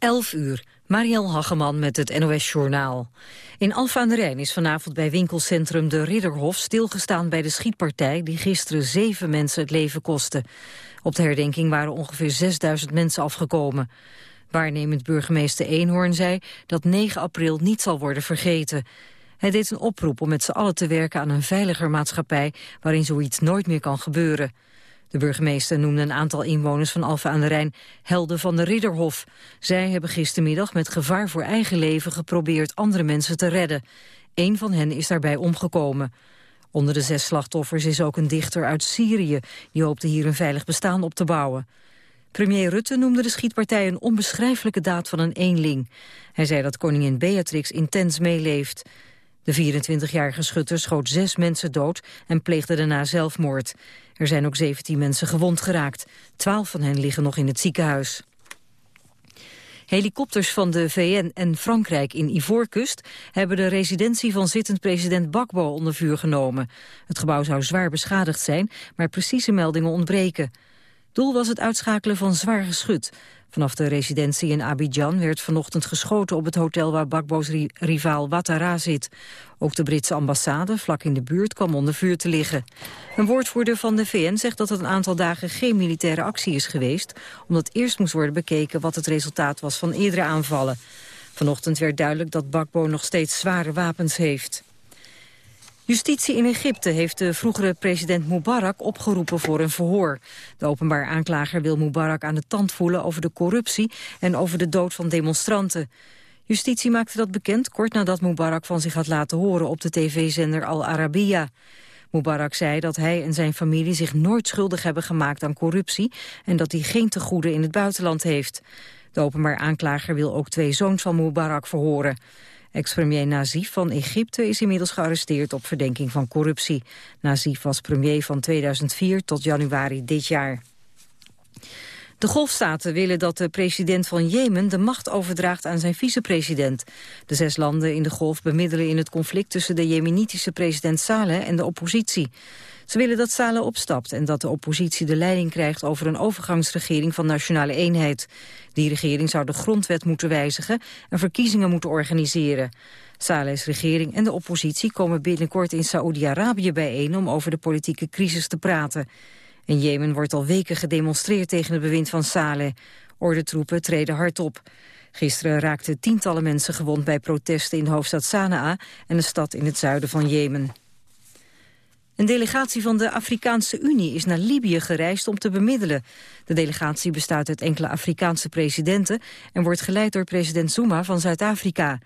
11 uur. Mariel Hageman met het NOS Journaal. In Alfa aan de Rijn is vanavond bij winkelcentrum De Ridderhof stilgestaan bij de schietpartij die gisteren zeven mensen het leven kostte. Op de herdenking waren ongeveer 6000 mensen afgekomen. Waarnemend burgemeester Eenhoorn zei dat 9 april niet zal worden vergeten. Hij deed een oproep om met z'n allen te werken aan een veiliger maatschappij waarin zoiets nooit meer kan gebeuren. De burgemeester noemde een aantal inwoners van Alphen aan de Rijn helden van de Ridderhof. Zij hebben gistermiddag met gevaar voor eigen leven geprobeerd andere mensen te redden. Eén van hen is daarbij omgekomen. Onder de zes slachtoffers is ook een dichter uit Syrië... die hoopte hier een veilig bestaan op te bouwen. Premier Rutte noemde de schietpartij een onbeschrijfelijke daad van een eenling. Hij zei dat koningin Beatrix intens meeleeft. De 24-jarige schutter schoot zes mensen dood en pleegde daarna zelfmoord. Er zijn ook 17 mensen gewond geraakt. Twaalf van hen liggen nog in het ziekenhuis. Helikopters van de VN en Frankrijk in Ivoorkust hebben de residentie van zittend president Bakbo onder vuur genomen. Het gebouw zou zwaar beschadigd zijn, maar precieze meldingen ontbreken. Doel was het uitschakelen van zwaar geschut. Vanaf de residentie in Abidjan werd vanochtend geschoten op het hotel waar Bakbo's rivaal Ouattara zit. Ook de Britse ambassade, vlak in de buurt, kwam onder vuur te liggen. Een woordvoerder van de VN zegt dat het een aantal dagen geen militaire actie is geweest, omdat eerst moest worden bekeken wat het resultaat was van eerdere aanvallen. Vanochtend werd duidelijk dat Bakbo nog steeds zware wapens heeft. Justitie in Egypte heeft de vroegere president Mubarak opgeroepen voor een verhoor. De openbaar aanklager wil Mubarak aan de tand voelen over de corruptie en over de dood van demonstranten. Justitie maakte dat bekend kort nadat Mubarak van zich had laten horen op de tv-zender Al Arabiya. Mubarak zei dat hij en zijn familie zich nooit schuldig hebben gemaakt aan corruptie en dat hij geen tegoeden in het buitenland heeft. De openbaar aanklager wil ook twee zoons van Mubarak verhoren. Ex-premier Nazif van Egypte is inmiddels gearresteerd op verdenking van corruptie. Nazif was premier van 2004 tot januari dit jaar. De golfstaten willen dat de president van Jemen de macht overdraagt aan zijn vicepresident. De zes landen in de golf bemiddelen in het conflict tussen de jemenitische president Saleh en de oppositie. Ze willen dat Saleh opstapt en dat de oppositie de leiding krijgt over een overgangsregering van nationale eenheid. Die regering zou de grondwet moeten wijzigen en verkiezingen moeten organiseren. Saleh's regering en de oppositie komen binnenkort in Saoedi-Arabië bijeen om over de politieke crisis te praten. In Jemen wordt al weken gedemonstreerd tegen het bewind van Saleh. Ordentroepen treden hard op. Gisteren raakten tientallen mensen gewond bij protesten in de hoofdstad Sanaa en een stad in het zuiden van Jemen. Een delegatie van de Afrikaanse Unie is naar Libië gereisd om te bemiddelen. De delegatie bestaat uit enkele Afrikaanse presidenten... en wordt geleid door president Zuma van Zuid-Afrika.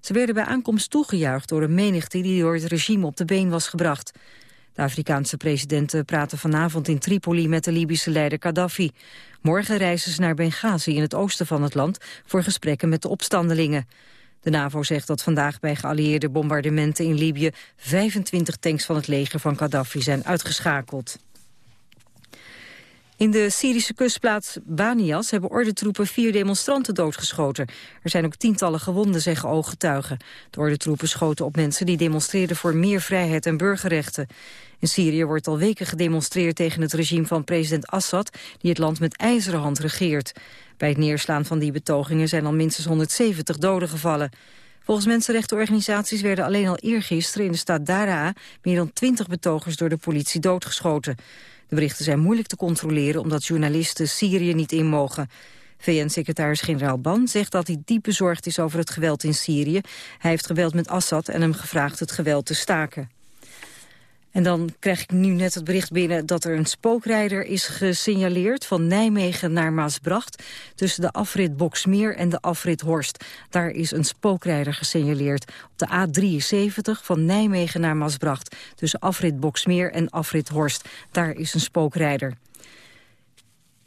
Ze werden bij aankomst toegejuicht door een menigte... die door het regime op de been was gebracht. De Afrikaanse presidenten praten vanavond in Tripoli met de Libische leider Gaddafi. Morgen reizen ze naar Benghazi in het oosten van het land... voor gesprekken met de opstandelingen. De NAVO zegt dat vandaag bij geallieerde bombardementen in Libië 25 tanks van het leger van Gaddafi zijn uitgeschakeld. In de Syrische kustplaats Banias hebben ordentroepen vier demonstranten doodgeschoten. Er zijn ook tientallen gewonden, zeggen ooggetuigen. De ordentroepen schoten op mensen die demonstreerden voor meer vrijheid en burgerrechten. In Syrië wordt al weken gedemonstreerd tegen het regime van president Assad... die het land met ijzeren hand regeert. Bij het neerslaan van die betogingen zijn al minstens 170 doden gevallen. Volgens mensenrechtenorganisaties werden alleen al eergisteren in de stad Daraa... meer dan 20 betogers door de politie doodgeschoten. De berichten zijn moeilijk te controleren omdat journalisten Syrië niet in mogen. VN-secretaris-generaal Ban zegt dat hij diep bezorgd is over het geweld in Syrië. Hij heeft geweld met Assad en hem gevraagd het geweld te staken. En dan krijg ik nu net het bericht binnen dat er een spookrijder is gesignaleerd van Nijmegen naar Maasbracht tussen de afrit Boksmeer en de afrit Horst. Daar is een spookrijder gesignaleerd op de A73 van Nijmegen naar Maasbracht tussen afrit Boksmeer en afrit Horst. Daar is een spookrijder.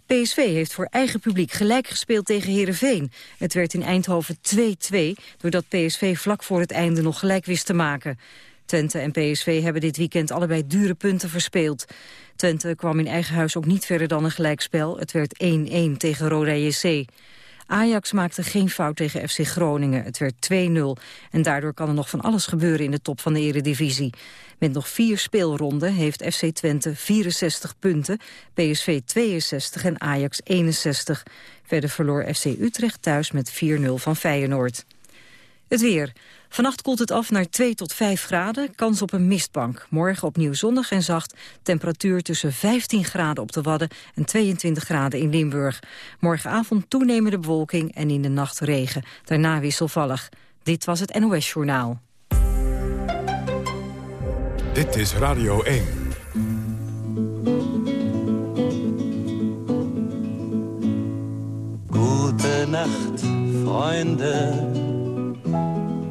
PSV heeft voor eigen publiek gelijk gespeeld tegen Heerenveen. Het werd in Eindhoven 2-2, doordat PSV vlak voor het einde nog gelijk wist te maken. Twente en PSV hebben dit weekend allebei dure punten verspeeld. Twente kwam in eigen huis ook niet verder dan een gelijkspel. Het werd 1-1 tegen Roda JC. Ajax maakte geen fout tegen FC Groningen. Het werd 2-0. En daardoor kan er nog van alles gebeuren in de top van de eredivisie. Met nog vier speelronden heeft FC Twente 64 punten, PSV 62 en Ajax 61. Verder verloor FC Utrecht thuis met 4-0 van Feyenoord. Het weer. Vannacht koelt het af naar 2 tot 5 graden, kans op een mistbank. Morgen opnieuw zonnig en zacht, temperatuur tussen 15 graden op de Wadden en 22 graden in Limburg. Morgenavond toenemende bewolking en in de nacht regen, daarna wisselvallig. Dit was het NOS Journaal. Dit is Radio 1. Gute Nacht, Freunde.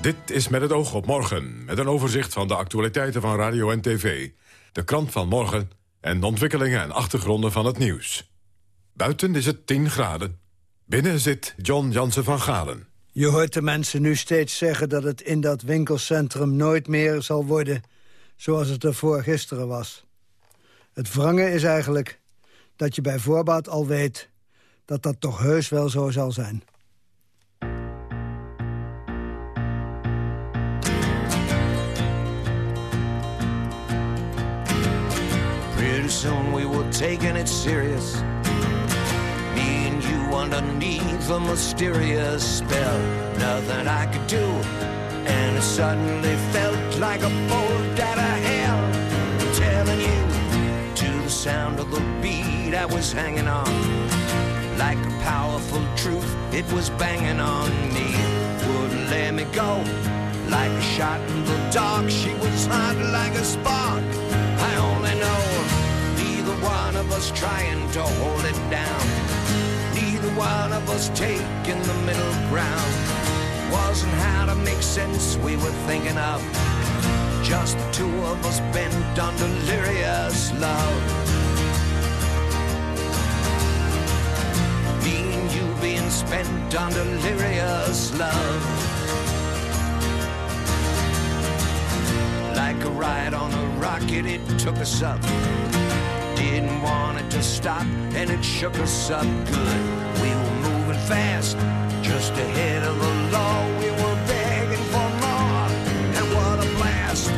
Dit is met het oog op morgen, met een overzicht van de actualiteiten van radio en tv. De krant van morgen en de ontwikkelingen en achtergronden van het nieuws. Buiten is het 10 graden. Binnen zit John Jansen van Galen. Je hoort de mensen nu steeds zeggen dat het in dat winkelcentrum nooit meer zal worden... zoals het er voor gisteren was. Het wrange is eigenlijk dat je bij voorbaat al weet... dat dat toch heus wel zo zal zijn. Soon we were taking it serious. Me and you underneath a mysterious spell. Nothing I could do, and it suddenly felt like a bolt out of hell. Telling you to the sound of the beat I was hanging on. Like a powerful truth, it was banging on me. Wouldn't let me go. Like a shot in the dark, she was hot like a spark. I only know one of us trying to hold it down. Neither one of us taking the middle ground. Wasn't how to make sense we were thinking of. Just the two of us bent on delirious love. Me and you being spent on delirious love. Like a ride on a rocket, it took us up didn't want it to stop, and it shook us up good. We were moving fast, just ahead of the law. We were begging for more, and what a blast!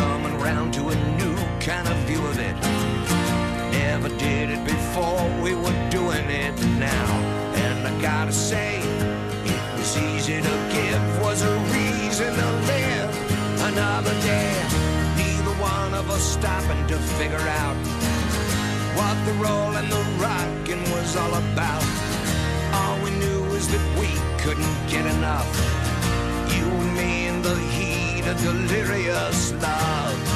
Coming round to a new kind of view of it. Never did it before, we were doing it now. And I gotta say, it was easy to give, was a reason to live another day. Neither one of us stopping to figure out what the roll and the rocking was all about. All we knew was that we couldn't get enough. You and me in the heat of delirious love.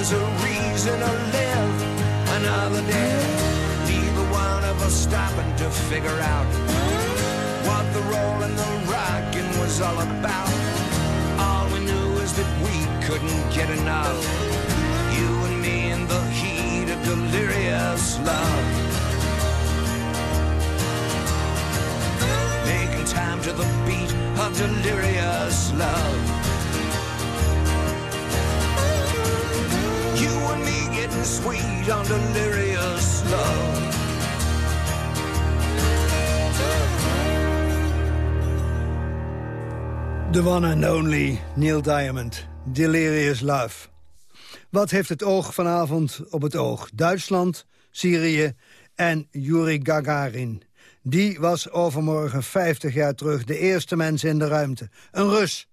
Was a reason to live another day. Neither one of us stopping to figure out what the rolling, the rocking was all about. All we knew is that we couldn't get enough. You and me in the heat of delirious love. Making time to the beat of delirious love. Sweet on delirious love. The one and only Neil Diamond, Delirious Love. Wat heeft het oog vanavond op het oog? Duitsland, Syrië en Yuri Gagarin. Die was overmorgen 50 jaar terug de eerste mens in de ruimte. Een Rus.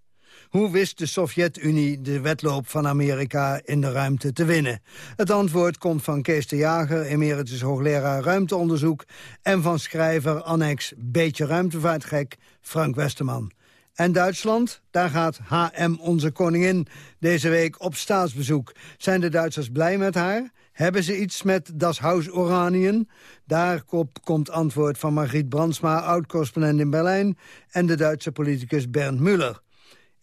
Hoe wist de Sovjet-Unie de wedloop van Amerika in de ruimte te winnen? Het antwoord komt van Kees de Jager, emeritus hoogleraar ruimteonderzoek... en van schrijver annex Beetje ruimtevaartgek Frank Westerman. En Duitsland, daar gaat HM Onze Koningin deze week op staatsbezoek. Zijn de Duitsers blij met haar? Hebben ze iets met Das Haus Oranien? Daar komt antwoord van Margriet Brandsma, oud-correspondent in Berlijn... en de Duitse politicus Bernd Müller.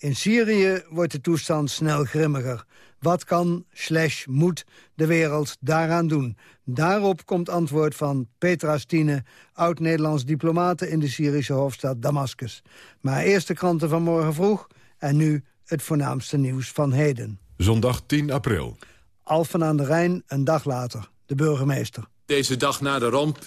In Syrië wordt de toestand snel grimmiger. Wat kan, slash moet, de wereld daaraan doen? Daarop komt antwoord van Petra Stine, oud-Nederlands diplomate in de Syrische hoofdstad Damascus. Maar eerst de kranten van morgen vroeg en nu het voornaamste nieuws van heden. Zondag 10 april. Alphen aan de Rijn, een dag later, de burgemeester. Deze dag na de ramp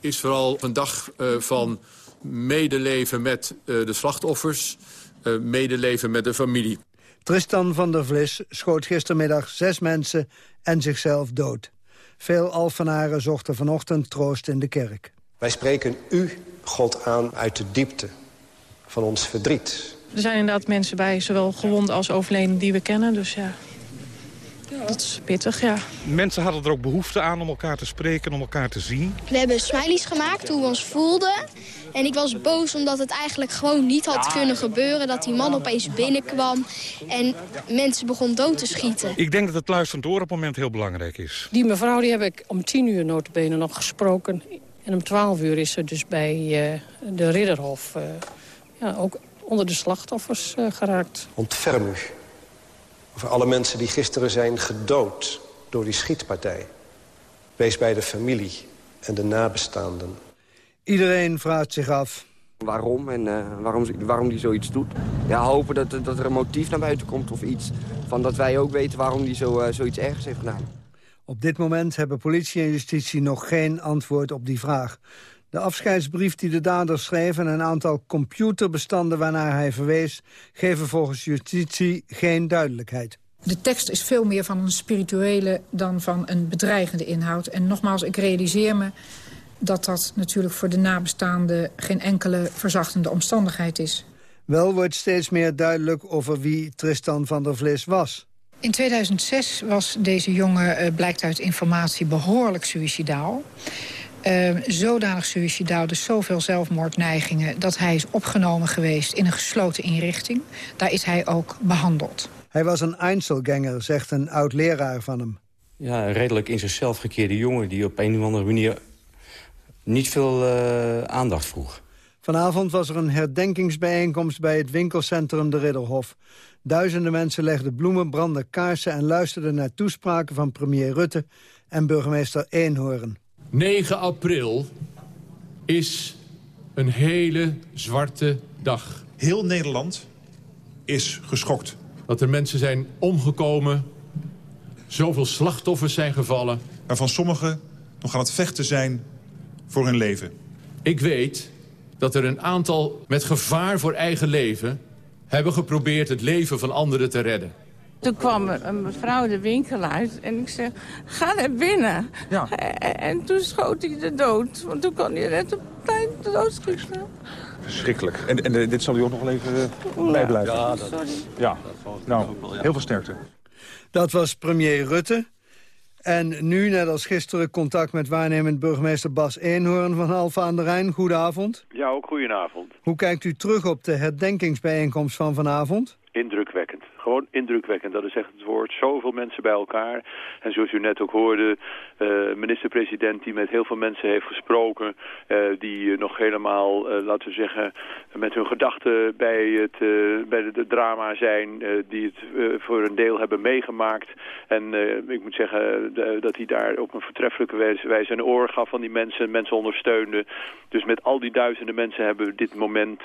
is vooral een dag uh, van medeleven met uh, de slachtoffers... Uh, medeleven met de familie. Tristan van der Vlis schoot gistermiddag zes mensen en zichzelf dood. Veel Alphenaren zochten vanochtend troost in de kerk. Wij spreken u, God, aan uit de diepte van ons verdriet. Er zijn inderdaad mensen bij, zowel gewond als overleden, die we kennen. Dus ja, dat is pittig, ja. Mensen hadden er ook behoefte aan om elkaar te spreken, om elkaar te zien. We hebben smileys gemaakt hoe we ons voelden. En ik was boos omdat het eigenlijk gewoon niet had kunnen gebeuren. Dat die man opeens binnenkwam en mensen begon dood te schieten. Ik denk dat het luisterend oor op het moment heel belangrijk is. Die mevrouw die heb ik om tien uur notabene nog gesproken. En om twaalf uur is ze dus bij uh, de Ridderhof uh, ja, ook onder de slachtoffers uh, geraakt. Ontferm u over alle mensen die gisteren zijn gedood door die schietpartij. Wees bij de familie en de nabestaanden. Iedereen vraagt zich af. Waarom en uh, waarom, waarom die zoiets doet. Ja, hopen dat, dat er een motief naar buiten komt of iets. Van dat wij ook weten waarom die zo, uh, zoiets ergens heeft gedaan. Op dit moment hebben politie en justitie nog geen antwoord op die vraag. De afscheidsbrief die de dader schreef en een aantal computerbestanden waarnaar hij verwees... geven volgens justitie geen duidelijkheid. De tekst is veel meer van een spirituele dan van een bedreigende inhoud. En nogmaals, ik realiseer me dat dat natuurlijk voor de nabestaanden... geen enkele verzachtende omstandigheid is. Wel wordt steeds meer duidelijk over wie Tristan van der Vlis was. In 2006 was deze jongen, blijkt uit informatie, behoorlijk suicidaal. Uh, zodanig suicidaal, dus zoveel zelfmoordneigingen... dat hij is opgenomen geweest in een gesloten inrichting. Daar is hij ook behandeld. Hij was een Einzelganger, zegt een oud-leraar van hem. Ja, een redelijk in zichzelf gekeerde jongen... die op een of andere manier niet veel uh, aandacht vroeg. Vanavond was er een herdenkingsbijeenkomst bij het winkelcentrum De Ridderhof. Duizenden mensen legden bloemen, brandden kaarsen... en luisterden naar toespraken van premier Rutte en burgemeester Eenhoorn. 9 april is een hele zwarte dag. Heel Nederland is geschokt. Dat er mensen zijn omgekomen, zoveel slachtoffers zijn gevallen. Waarvan sommigen nog aan het vechten zijn voor hun leven. Ik weet dat er een aantal met gevaar voor eigen leven... hebben geprobeerd het leven van anderen te redden. Toen kwam een mevrouw de winkel uit en ik zeg, ga naar binnen. Ja. En toen schoot hij de dood, want toen kon hij net op tijd de dood schieten. Verschrikkelijk. En, en dit zal u ook nog wel even bijblijven? Ja, dat, sorry. Ja, nou, heel veel sterkte. Dat was premier Rutte. En nu, net als gisteren, contact met waarnemend burgemeester Bas Eenhoorn van Alfa aan de Rijn. Goedenavond. Ja, ook goedenavond. Hoe kijkt u terug op de herdenkingsbijeenkomst van vanavond? Indrukwekkend. Gewoon indrukwekkend, dat is echt het woord. Zoveel mensen bij elkaar. En zoals u net ook hoorde, uh, minister-president die met heel veel mensen heeft gesproken. Uh, die uh, nog helemaal, laten we zeggen, met hun gedachten bij het, bij het drama zijn. die het voor een deel hebben meegemaakt. En ik moet zeggen dat hij daar op een vertreffelijke wijze een oor gaf van die mensen. Mensen ondersteunde. Dus met al die duizenden mensen hebben we dit moment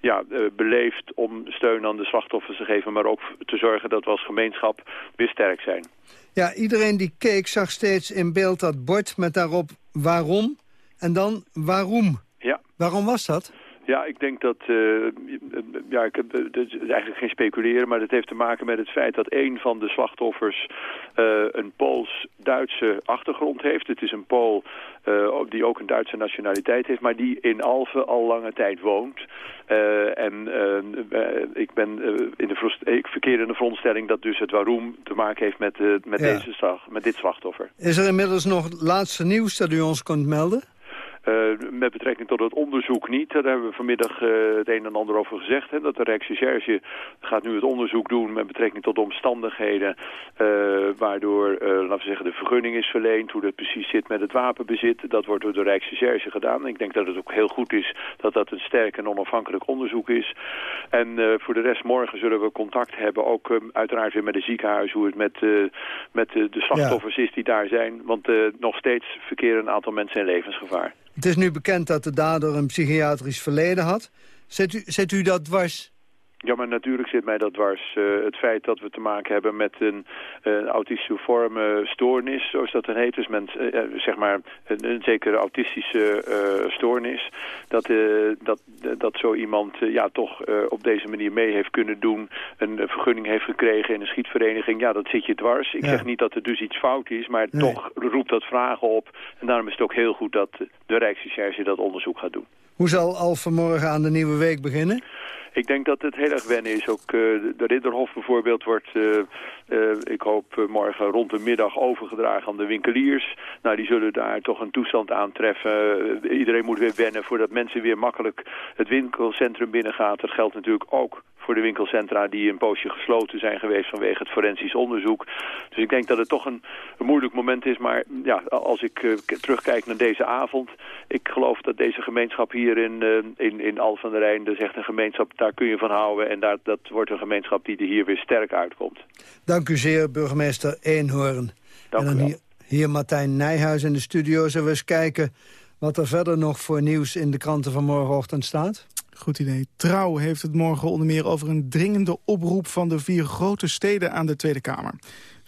ja, beleefd om steun aan de slachtoffers te geven. Maar ook te zorgen dat we als gemeenschap weer sterk zijn. Ja, iedereen die keek zag steeds in beeld dat bord met daarop waarom en dan waarom. Ja. Waarom was dat? Ja, ik denk dat, uh, ja, ik heb het is eigenlijk geen speculeren, maar het heeft te maken met het feit dat een van de slachtoffers uh, een Pools-Duitse achtergrond heeft. Het is een Pool uh, die ook een Duitse nationaliteit heeft, maar die in Alphen al lange tijd woont. en ik, ben, in de ik verkeer in de veronderstelling dat dus het waarom te maken heeft met, met, Ja. deze slag, met dit slachtoffer. Is er inmiddels nog laatste nieuws dat u ons kunt melden? Uh, met betrekking tot het onderzoek niet. Daar hebben we vanmiddag uh, het een en ander over gezegd. Hè, dat de Rijksrecherche gaat nu het onderzoek doen met betrekking tot de omstandigheden... Uh, waardoor, laten we zeggen, de vergunning is verleend. Hoe dat precies zit met het wapenbezit. Dat wordt door de Rijksrecherche gedaan. Ik denk dat het ook heel goed is dat dat een sterk en onafhankelijk onderzoek is. En voor de rest morgen zullen we contact hebben. Ook uiteraard weer met de ziekenhuis. Hoe het met, met de slachtoffers ja. is die daar zijn. Want nog steeds verkeren een aantal mensen in levensgevaar. Het is nu bekend dat de dader een psychiatrisch verleden had. Zet u, zet u dat dwars? Ja, maar natuurlijk zit mij dat dwars. Uh, het feit dat we te maken hebben met een, een autistiforme stoornis, zoals dat dan heet. Dus men, uh, zeg maar een, een zekere autistische uh, stoornis. Dat, dat, dat zo iemand ja, toch op deze manier mee heeft kunnen doen. Een vergunning heeft gekregen in een schietvereniging. Ja, dat zit je dwars. Ik ja. zeg niet dat er dus iets fout is, maar nee. toch roept dat vragen op. En daarom is het ook heel goed dat de Rijksrecherche dat onderzoek gaat doen. Hoe zal Alphen morgen aan de nieuwe week beginnen? Ik denk dat het heel erg wennen is. Ook uh, de Ridderhof bijvoorbeeld wordt, uh, uh, ik hoop morgen rond de middag overgedragen aan de winkeliers. Nou, die zullen daar toch een toestand aantreffen. iedereen moet weer wennen voordat mensen weer makkelijk het winkelcentrum binnengaan. Dat geldt natuurlijk ook voor de winkelcentra die een poosje gesloten zijn geweest vanwege het forensisch onderzoek. Dus ik denk dat het toch een, een moeilijk moment is. Maar ja, als ik uh, terugkijk naar deze avond, ik geloof dat deze gemeenschap hier in, uh, in, in Al van der Rijn, dat is echt een gemeenschap, daar kun je van houden. En daar, dat wordt een gemeenschap die er hier weer sterk uitkomt. Dank u zeer, burgemeester Eenhoorn. Dank en dan u wel. hier, hier Martijn Nijhuis in de studio. Zullen we eens kijken wat er verder nog voor nieuws in de kranten van morgenochtend staat? Goed idee. Trouw heeft het morgen onder meer over een dringende oproep van de vier grote steden aan de Tweede Kamer.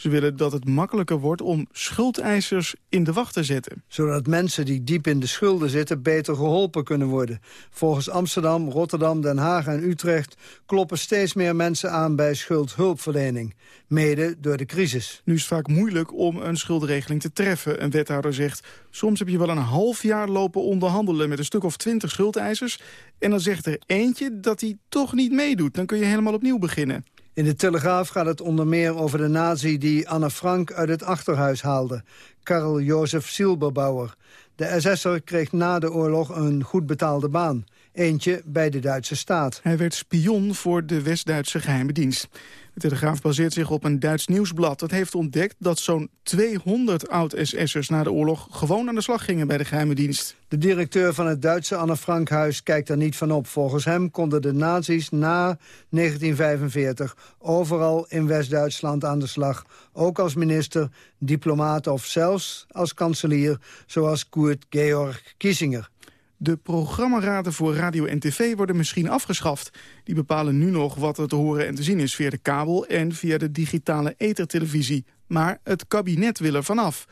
Ze willen dat het makkelijker wordt om schuldeisers in de wacht te zetten. Zodat mensen die diep in de schulden zitten beter geholpen kunnen worden. Volgens Amsterdam, Rotterdam, Den Haag en Utrecht kloppen steeds meer mensen aan bij schuldhulpverlening. Mede door de crisis. Nu is het vaak moeilijk om een schuldregeling te treffen. Een wethouder zegt, soms heb je wel een half jaar lopen onderhandelen met een stuk of twintig schuldeisers. En dan zegt er eentje dat hij toch niet meedoet. Dan kun je helemaal opnieuw beginnen. In de Telegraaf gaat het onder meer over de nazi die Anne Frank uit het achterhuis haalde. Karl Jozef Silberbauer. De SS'er kreeg na de oorlog een goed betaalde baan. Eentje bij de Duitse staat. Hij werd spion voor de West-Duitse geheime dienst. De Telegraaf baseert zich op een Duits nieuwsblad. Dat heeft ontdekt dat zo'n 200 oud-SS'ers na de oorlog... gewoon aan de slag gingen bij de geheime dienst. De directeur van het Duitse Anne Frankhuis kijkt er niet van op. Volgens hem konden de nazi's na 1945 overal in West-Duitsland aan de slag. Ook als minister, diplomaat of zelfs als kanselier... zoals Kurt Georg Kiesinger. De programmaraden voor radio en tv worden misschien afgeschaft. Die bepalen nu nog wat er te horen en te zien is via de kabel... en via de digitale ethertelevisie. Maar het kabinet wil er vanaf.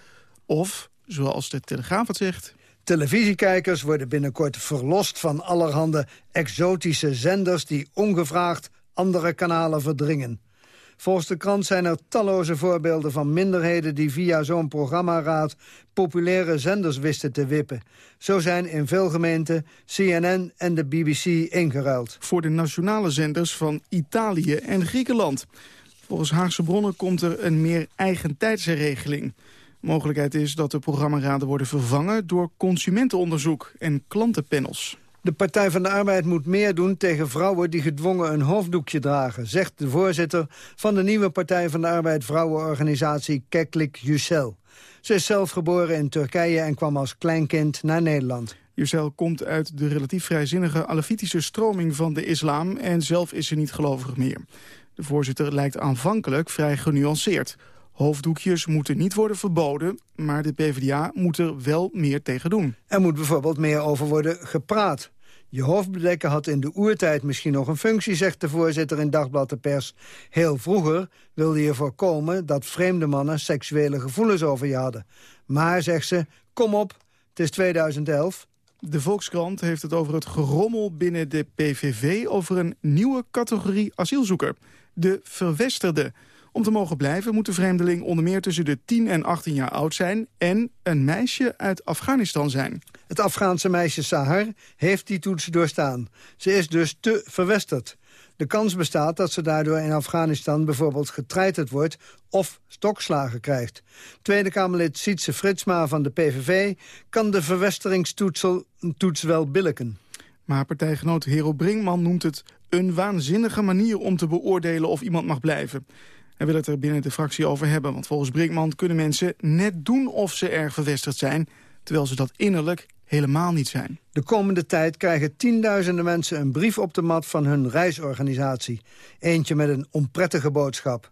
Of, zoals de Telegraaf het zegt... Televisiekijkers worden binnenkort verlost van allerhande exotische zenders... die ongevraagd andere kanalen verdringen. Volgens de krant zijn er talloze voorbeelden van minderheden... die via zo'n programmaraad populaire zenders wisten te wippen. Zo zijn in veel gemeenten CNN en de BBC ingeruild. Voor de nationale zenders van Italië en Griekenland. Volgens Haagse bronnen komt er een meer eigentijdse regeling. Mogelijkheid is dat de programmaraden worden vervangen... door consumentenonderzoek en klantenpanels. De Partij van de Arbeid moet meer doen tegen vrouwen die gedwongen een hoofddoekje dragen, zegt de voorzitter van de nieuwe Partij van de Arbeid vrouwenorganisatie Keklik Yücel. Ze is zelf geboren in Turkije en kwam als kleinkind naar Nederland. Yücel komt uit de relatief vrijzinnige Alevitische stroming van de islam en zelf is ze niet gelovig meer. De voorzitter lijkt aanvankelijk vrij genuanceerd. Hoofddoekjes moeten niet worden verboden, maar de PvdA moet er wel meer tegen doen. Er moet bijvoorbeeld meer over worden gepraat. Je hoofd bedekken had in de oertijd misschien nog een functie, zegt de voorzitter in Dagblad de Pers. Heel vroeger wilde je voorkomen dat vreemde mannen seksuele gevoelens over je hadden. Maar, zegt ze, kom op, het is 2011, De Volkskrant heeft het over het gerommel binnen de PVV... over een nieuwe categorie asielzoeker, de verwesterde. Om te mogen blijven moet de vreemdeling onder meer tussen de 10 en 18 jaar oud zijn... en een meisje uit Afghanistan zijn. Het Afghaanse meisje Sahar heeft die toetsen doorstaan. Ze is dus te verwesterd. De kans bestaat dat ze daardoor in Afghanistan bijvoorbeeld getreiterd wordt of stokslagen krijgt. Tweede Kamerlid Sietse Fritsma van de PVV kan de verwesteringstoets wel billiken. Maar partijgenoot Hero Brinkman noemt het een waanzinnige manier om te beoordelen of iemand mag blijven. Hij wil het er binnen de fractie over hebben, want volgens Brinkman kunnen mensen net doen of ze erg verwesterd zijn, terwijl ze dat innerlijk helemaal niet zijn. De komende tijd krijgen tienduizenden mensen een brief op de mat van hun reisorganisatie. Eentje met een onprettige boodschap.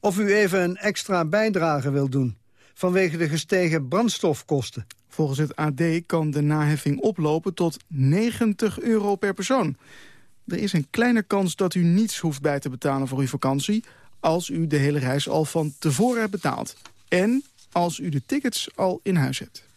Of u even een extra bijdrage wilt doen, vanwege de gestegen brandstofkosten. Volgens het AD kan de naheffing oplopen tot 90 euro per persoon. Er is een kleine kans dat u niets hoeft bij te betalen voor uw vakantie... als u de hele reis al van tevoren hebt betaald. En als u de tickets al in huis hebt.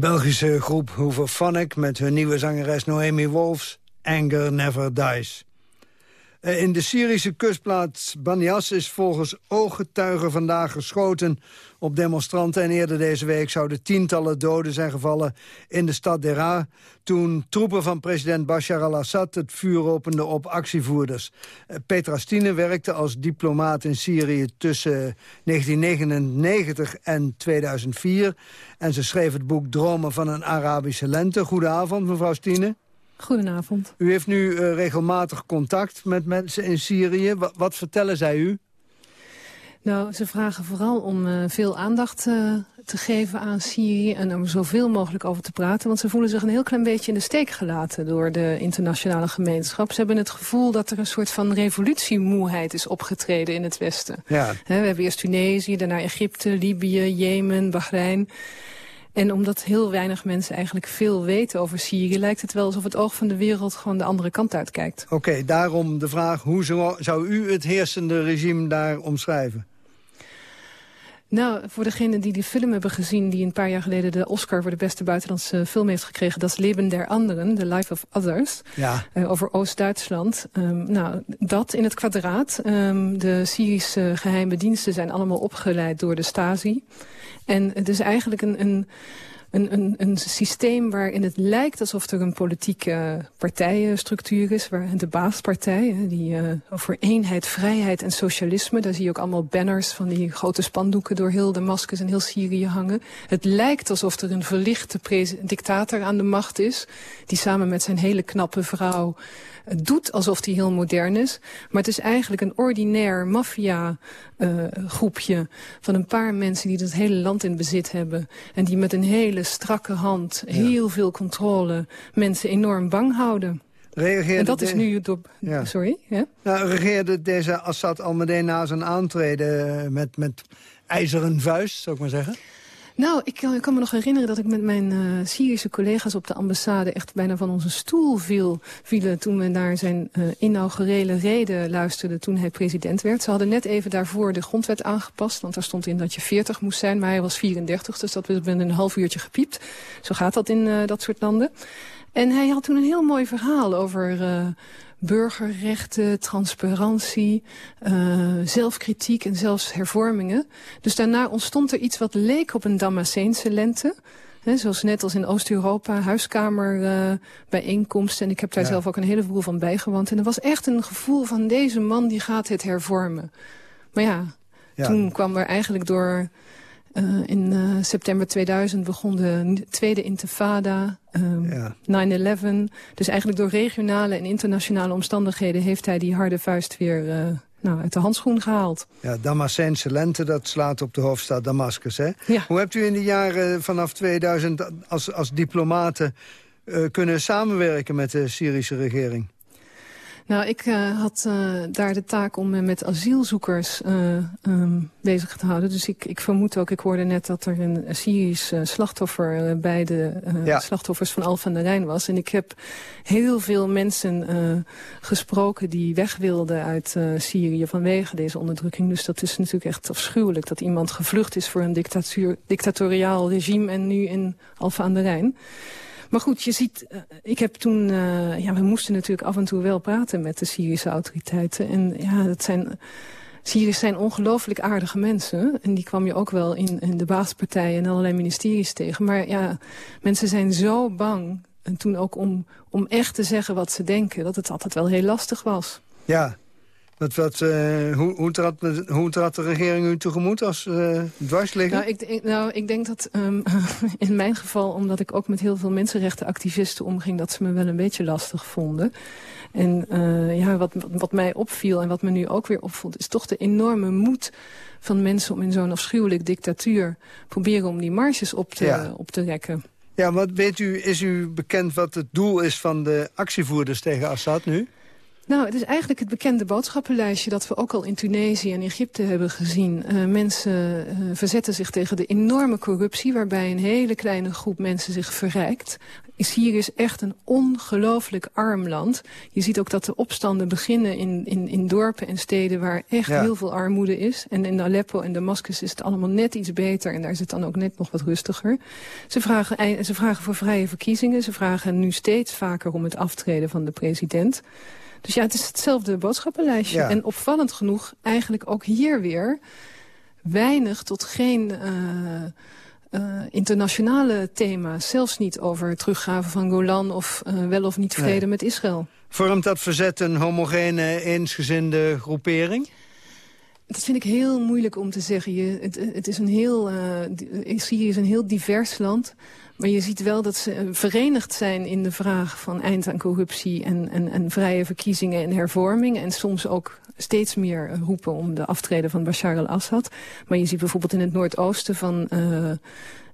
Belgische groep Hooverphonic met hun nieuwe zangeres Noemi Wolfs... Anger Never Dies. Eh, In de Syrische kustplaats Banias is volgens ooggetuigen vandaag geschoten op demonstranten. En eerder deze week zouden tientallen doden zijn gevallen in de stad Deraa... toen troepen van president Bashar al-Assad het vuur openden op actievoerders. Eh, Petra Stine werkte als diplomaat in Syrië tussen 1999 en 2004. En ze schreef het boek Dromen van een Arabische lente. Goedenavond, mevrouw Stine. Goedenavond. U heeft nu eh, regelmatig contact met mensen in Syrië. Wa- wat vertellen zij u? Nou, ze vragen vooral om eh, veel aandacht eh, te geven aan Syrië... en om zoveel mogelijk over te praten. Want ze voelen zich een heel klein beetje in de steek gelaten... door de internationale gemeenschap. Ze hebben het gevoel dat er een soort van revolutiemoeheid is opgetreden in het Westen. Ja. We hebben eerst Tunesië, daarna Egypte, Libië, Jemen, Bahrein... En omdat heel weinig mensen eigenlijk veel weten over Syrië... lijkt het wel alsof het oog van de wereld gewoon de andere kant uitkijkt. Oké, daarom de vraag, hoe zou, zou u het heersende regime daar omschrijven? Nou, voor degenen die die film hebben gezien... die een paar jaar geleden de Oscar voor de beste buitenlandse film heeft gekregen... dat is Leben der Anderen, The Life of Others, Ja. eh, over Oost-Duitsland. Ehm, nou, dat in het kwadraat. Ehm, de Syrische geheime diensten zijn allemaal opgeleid door de Stasi. En het is eigenlijk een... een een, een, systeem waarin het lijkt alsof er een politieke partijenstructuur is. Waar de baaspartij, die eh, over eenheid, vrijheid en socialisme. Daar zie je ook allemaal banners van die grote spandoeken door heel Damascus en heel Syrië hangen. Het lijkt alsof er een verlichte dictator aan de macht is. Die samen met zijn hele knappe vrouw het doet alsof hij heel modern is. Maar het is eigenlijk een ordinair maffia-groepje... van een paar mensen die het hele land in bezit hebben. En die met een hele strakke hand, heel veel controle... mensen enorm bang houden. Reageerde en dat is nu door... Ja. Sorry? Ja? Nou, regeerde deze Assad al meteen na zijn aantreden eh, met, met ijzeren vuist, zou ik maar zeggen? Nou, ik kan, me nog herinneren dat ik met mijn eh, Syrische collega's op de ambassade... echt bijna van onze stoel viel, vielen toen we naar zijn eh, inaugurele reden luisterden... toen hij president werd. Ze hadden net even daarvoor de grondwet aangepast... want daar stond in dat je 40 moest zijn, maar hij was 34... dus dat werd een half uurtje gepiept. Zo gaat dat in eh, dat soort landen. En hij had toen een heel mooi verhaal over... burgerrechten, transparantie, eh, zelfkritiek en zelfs hervormingen. Dus daarna ontstond er iets wat leek op een Damascense lente. Zoals net als in Oost-Europa, huiskamerbijeenkomsten. en ik heb daar Ja. zelf ook een heleboel van bijgewoond. En er was echt een gevoel van deze man die gaat het hervormen. Maar ja, Ja. toen kwam er eigenlijk door... eh, in eh, september 2000 begon de tweede intifada, ehm, 9-11. Dus eigenlijk door regionale en internationale omstandigheden... heeft hij die harde vuist weer eh, nou, uit de handschoen gehaald. Ja, Damascense lente, dat slaat op de hoofdstad Damascus, hè? Hoe hebt u in de jaren vanaf 2000 als, als diplomaten kunnen samenwerken met de Syrische regering? Nou, ik eh, had eh, daar de taak om me met asielzoekers eh, ehm, bezig te houden. Dus ik, ik vermoed ook, ik hoorde net dat er een Syrisch eh, slachtoffer eh, bij de eh, slachtoffers van Al van der Rijn was. En ik heb heel veel mensen eh, gesproken die weg wilden uit eh, Syrië vanwege deze onderdrukking. Dus dat is natuurlijk echt afschuwelijk dat iemand gevlucht is voor een dictatuur, dictatoriaal regime en nu in Alphen aan de Rijn. Maar goed, je ziet, eh, ik heb toen, eh, ja, we moesten natuurlijk af en toe wel praten met de Syrische autoriteiten. En ja, dat zijn, Syriërs zijn ongelooflijk aardige mensen. En die kwam je ook wel in, in de baaspartijen en allerlei ministeries tegen. Maar ja, mensen zijn zo bang, en toen ook om, om echt te zeggen wat ze denken, dat het altijd wel heel lastig was. Ja. Wat, wat, eh, hoe, hoe, trad, hoe trad de regering u tegemoet als eh dwarsligger? Nou, ik, denk- nou, ik denk dat ehm, in mijn geval, omdat ik ook met heel veel mensenrechtenactivisten omging, dat ze me wel een beetje lastig vonden. En eh, ja, wat, wat mij opviel en wat me nu ook weer opvalt, is toch de enorme moed van mensen om in zo'n afschuwelijk dictatuur proberen om die marges op te, Ja. op te rekken. Ja, wat weet u, is u bekend wat het doel is van de actievoerders tegen Assad nu? Nou, het is eigenlijk het bekende boodschappenlijstje dat we ook al in Tunesië en Egypte hebben gezien. Eh, mensen eh, verzetten zich tegen de enorme corruptie waarbij een hele kleine groep mensen zich verrijkt. Syrië is echt een ongelooflijk arm land. Je ziet ook dat de opstanden beginnen in, in, in dorpen en steden waar echt Ja. heel veel armoede is. En in Aleppo en Damascus is het allemaal net iets beter en daar is het dan ook net nog wat rustiger. Ze vragen, ze vragen voor vrije verkiezingen. Ze vragen nu steeds vaker om het aftreden van de president. Dus ja, het is hetzelfde boodschappenlijstje. Ja. En opvallend genoeg eigenlijk ook hier weer weinig tot geen eh, eh, internationale thema's. Zelfs niet over teruggave van Golan of eh, wel of niet vrede Nee. met Israël. Vormt dat verzet een homogene, eensgezinde groepering? Dat vind ik heel moeilijk om te zeggen. Je, het, het is een heel, di- Syrië is een heel divers land. Maar je ziet wel dat ze eh, verenigd zijn in de vraag van eind aan corruptie... en, en, en vrije verkiezingen en hervorming. En soms ook steeds meer roepen om de aftreden van Bashar al-Assad. Maar je ziet bijvoorbeeld in het noordoosten van... eh,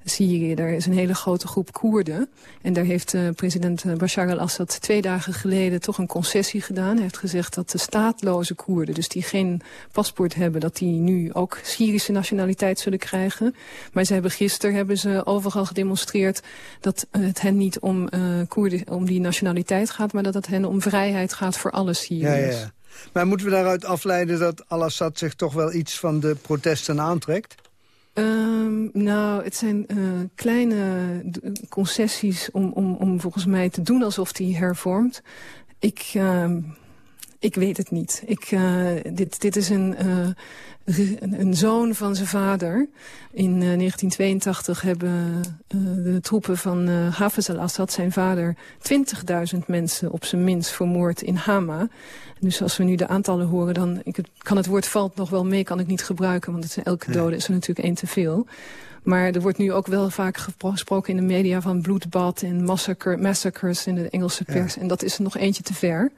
Syrië, daar is een hele grote groep Koerden. En daar heeft eh, president eh, Bashar al-Assad twee dagen geleden toch een concessie gedaan. Hij heeft gezegd dat de staatloze Koerden, dus die geen paspoort hebben... dat die nu ook Syrische nationaliteit zullen krijgen. Maar ze hebben gisteren hebben ze overal gedemonstreerd... dat eh, het hen niet om, Koerden, om die nationaliteit gaat... maar dat het hen om vrijheid gaat voor alle Syriërs. Ja, ja. Maar moeten we daaruit afleiden dat al-Assad zich toch wel iets van de protesten aantrekt? Ehm, nou, het zijn eh, kleine d- concessies om, om, om volgens mij te doen alsof hij hervormt. Ik, ehm, ik weet het niet. Ik, eh, dit, dit is een, eh, een een zoon van zijn vader. In eh, 1982 hebben eh, de troepen van Hafez al-Assad, zijn vader... 20.000 mensen op zijn minst vermoord in Hama. Dus als we nu de aantallen horen, dan ik, kan het woord valt nog wel mee, kan ik niet gebruiken. Want het, elke dode is er natuurlijk één te veel. Maar er wordt nu ook wel vaak gesproken in de media van bloedbad en massacre, massacres in de Engelse pers. En dat is er nog eentje te ver.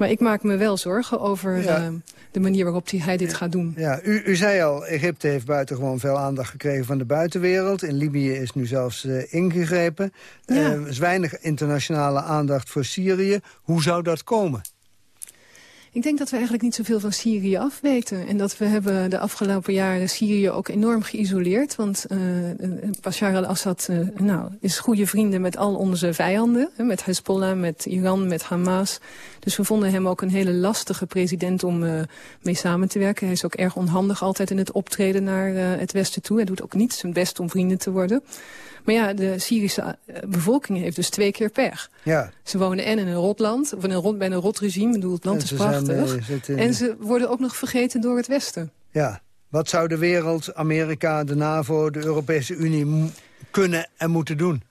Maar ik maak me wel zorgen over Ja. eh, de manier waarop die, hij dit gaat doen. Ja, u, u zei al, Egypte heeft buitengewoon veel aandacht gekregen van de buitenwereld. In Libië is nu zelfs eh, ingegrepen. Ja. Er is weinig internationale aandacht voor Syrië. Hoe zou dat komen? Ik denk dat we eigenlijk niet zoveel van Syrië afweten. En dat we hebben de afgelopen jaren Syrië ook enorm geïsoleerd. Want eh, Bashar al-Assad eh, nou, is goede vrienden met al onze vijanden. Met Hezbollah, met Iran, met Hamas. Dus we vonden hem ook een hele lastige president om eh, mee samen te werken. Hij is ook erg onhandig altijd in het optreden naar het Westen toe. Hij doet ook niet zijn best om vrienden te worden. Maar ja, de Syrische eh, bevolking heeft dus twee keer pech. Ja. Ze wonen en in een rotland, of in een rot, bij een rotregime. Ik bedoel, het land En is zijn, prachtig. eh, in- En ze worden ook nog vergeten door het Westen. Ja. Wat zou de wereld, Amerika, de NAVO, de Europese Unie... kunnen en moeten doen?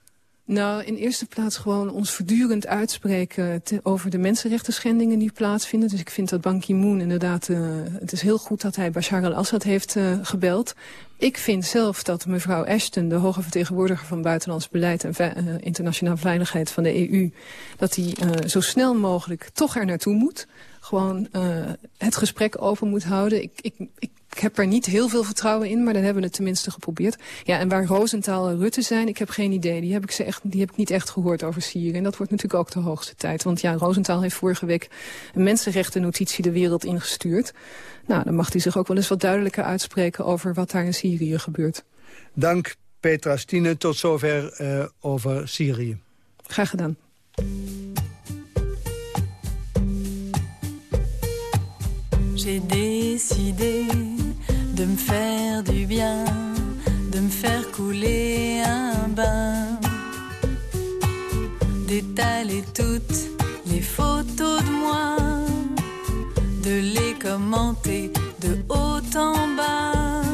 Nou, in eerste plaats gewoon ons voortdurend uitspreken over de mensenrechten schendingen die plaatsvinden. Dus ik vind dat Ban Ki-moon inderdaad, eh, het is heel goed dat hij Bashar al-Assad heeft eh, gebeld. Ik vind zelf dat mevrouw Ashton, de hoge vertegenwoordiger van buitenlands beleid en eh, internationale veiligheid van de EU, dat die zo snel mogelijk toch er naartoe moet. Gewoon eh, het gesprek open moet houden. Ik, ik, ik heb er niet heel veel vertrouwen in, maar dan hebben we het tenminste geprobeerd. Ja, en waar Rosenthal en Rutte zijn, ik heb geen idee. Die heb ik, ze echt, die heb ik niet echt gehoord over Syrië. En dat wordt natuurlijk ook de hoogste tijd. Want ja, Rosenthal heeft vorige week een mensenrechtennotitie de wereld ingestuurd. Nou, dan mag hij zich ook wel eens wat duidelijker uitspreken over wat daar in Syrië gebeurt. Dank Petra Stine. Tot zover eh, over Syrië. Graag gedaan. J'ai décidé de me faire du bien, de me faire couler un bain, d'étaler toutes les photos de moi, de les commenter de haut en bas.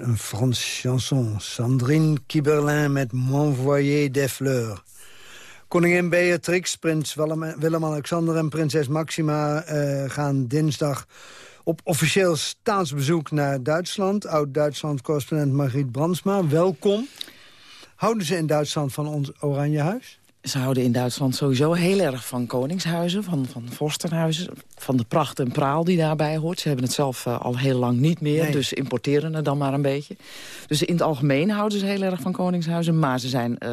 Een Frans chanson. Sandrine Kiberlin met M'envoyer des fleurs. Koningin Beatrix, prins Willem- Willem-Alexander en prinses Maxima... eh, gaan dinsdag op officieel staatsbezoek naar Duitsland. Oud-Duitsland-correspondent Margriet Brandsma, welkom. Houden ze in Duitsland van ons Oranje Huis? Ze houden in Duitsland sowieso heel erg van koningshuizen, van, van vorstenhuizen. Van de pracht en praal die daarbij hoort. Ze hebben het zelf eh, al heel lang niet meer, Nee. dus importeren het dan maar een beetje. Dus in het algemeen houden ze heel erg van koningshuizen. Maar ze zijn eh,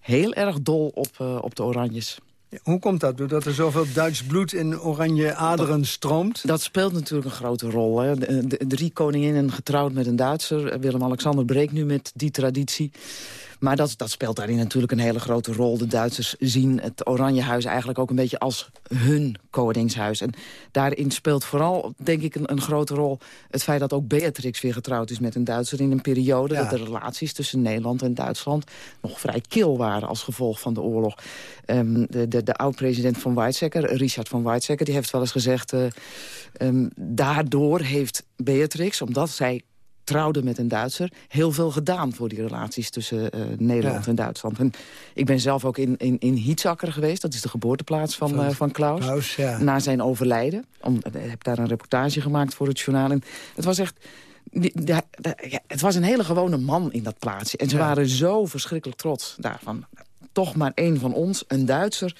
heel erg dol op, eh, op de oranjes. Hoe komt dat? Doordat er zoveel Duits bloed in oranje aderen stroomt? Dat speelt natuurlijk een grote rol. Hè. De, de- drie koninginnen getrouwd met een Duitser. Willem-Alexander breekt nu met die traditie. Maar dat, dat speelt daarin natuurlijk een hele grote rol. De Duitsers zien het Oranjehuis eigenlijk ook een beetje als hun koningshuis. En daarin speelt vooral, denk ik, een, een grote rol... het feit dat ook Beatrix weer getrouwd is met een Duitser... in een periode Ja. dat de relaties tussen Nederland en Duitsland... nog vrij kil waren als gevolg van de oorlog. Ehm, de de, de oud-president van Weizsäcker, Richard van Weizsäcker... die heeft wel eens gezegd... eh, ehm, daardoor heeft Beatrix, omdat zij trouwde met een Duitser... heel veel gedaan voor die relaties tussen eh, Nederland Ja. en Duitsland. En ik ben zelf ook in, in, in Hietzakker geweest. Dat is de geboorteplaats van, Van- eh, van Klaus. Klaus, ja. Na zijn overlijden. Om, ik heb daar een reportage gemaakt voor het journaal. En het was echt... ja, het was een hele gewone man in dat plaatsje. En ze waren zo verschrikkelijk trots daarvan. Toch maar één van ons, een Duitser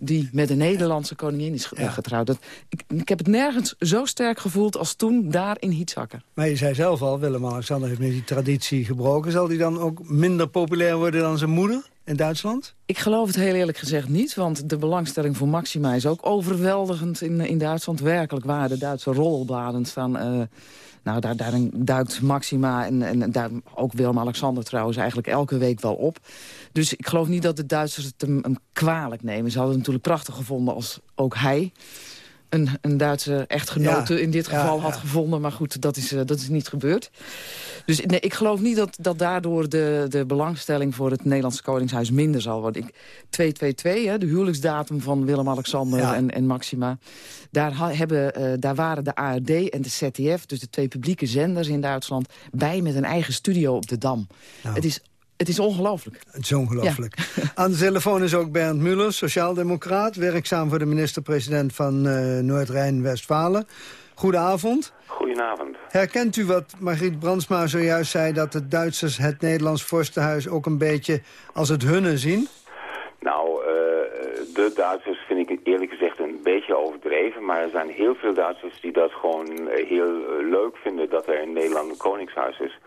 die met een Nederlandse koningin is Ja. getrouwd. Dat, ik, ik heb het nergens zo sterk gevoeld als toen daar in Hietzakker. Maar je zei zelf al, Willem-Alexander heeft met die traditie gebroken. Zal die dan ook minder populair worden dan zijn moeder in Duitsland? Ik geloof het heel eerlijk gezegd niet, want de belangstelling voor Maxima is ook overweldigend in, in Duitsland. Werkelijk waar, de Duitse rolbladen staan... eh, nou, daar, daarin duikt Maxima en, en daar ook Willem-Alexander trouwens eigenlijk elke week wel op. Dus ik geloof niet dat de Duitsers het hem, hem kwalijk nemen. Ze hadden het natuurlijk prachtig gevonden als ook hij een, een Duitse echtgenote Ja, in dit geval ja. had gevonden. Maar goed, dat is, eh, dat is niet gebeurd. Dus nee, ik geloof niet dat, dat daardoor de, de belangstelling voor het Nederlandse Koningshuis minder zal worden. Ik- 222, hè, de huwelijksdatum van Willem-Alexander en, en Maxima. Daar, hebben, eh, daar waren de ARD en de ZDF, dus de twee publieke zenders in Duitsland... bij met een eigen studio op de Dam. Nou. Het is, het is ongelooflijk. Het is ongelooflijk. Aan de telefoon is ook Bernd Muller, sociaaldemocraat... werkzaam voor de minister-president van eh, Noord-Rijn-Westfalen. Goedenavond. Goedenavond. Herkent u wat Margriet Brandsma zojuist zei... dat de Duitsers het Nederlands vorstenhuis ook een beetje als het hunne zien? Nou, eh, de Duitsers vind ik eerlijk gezegd een beetje overdreven. Maar er zijn heel veel Duitsers die dat gewoon eh, heel leuk vinden dat er in Nederland een koningshuis is.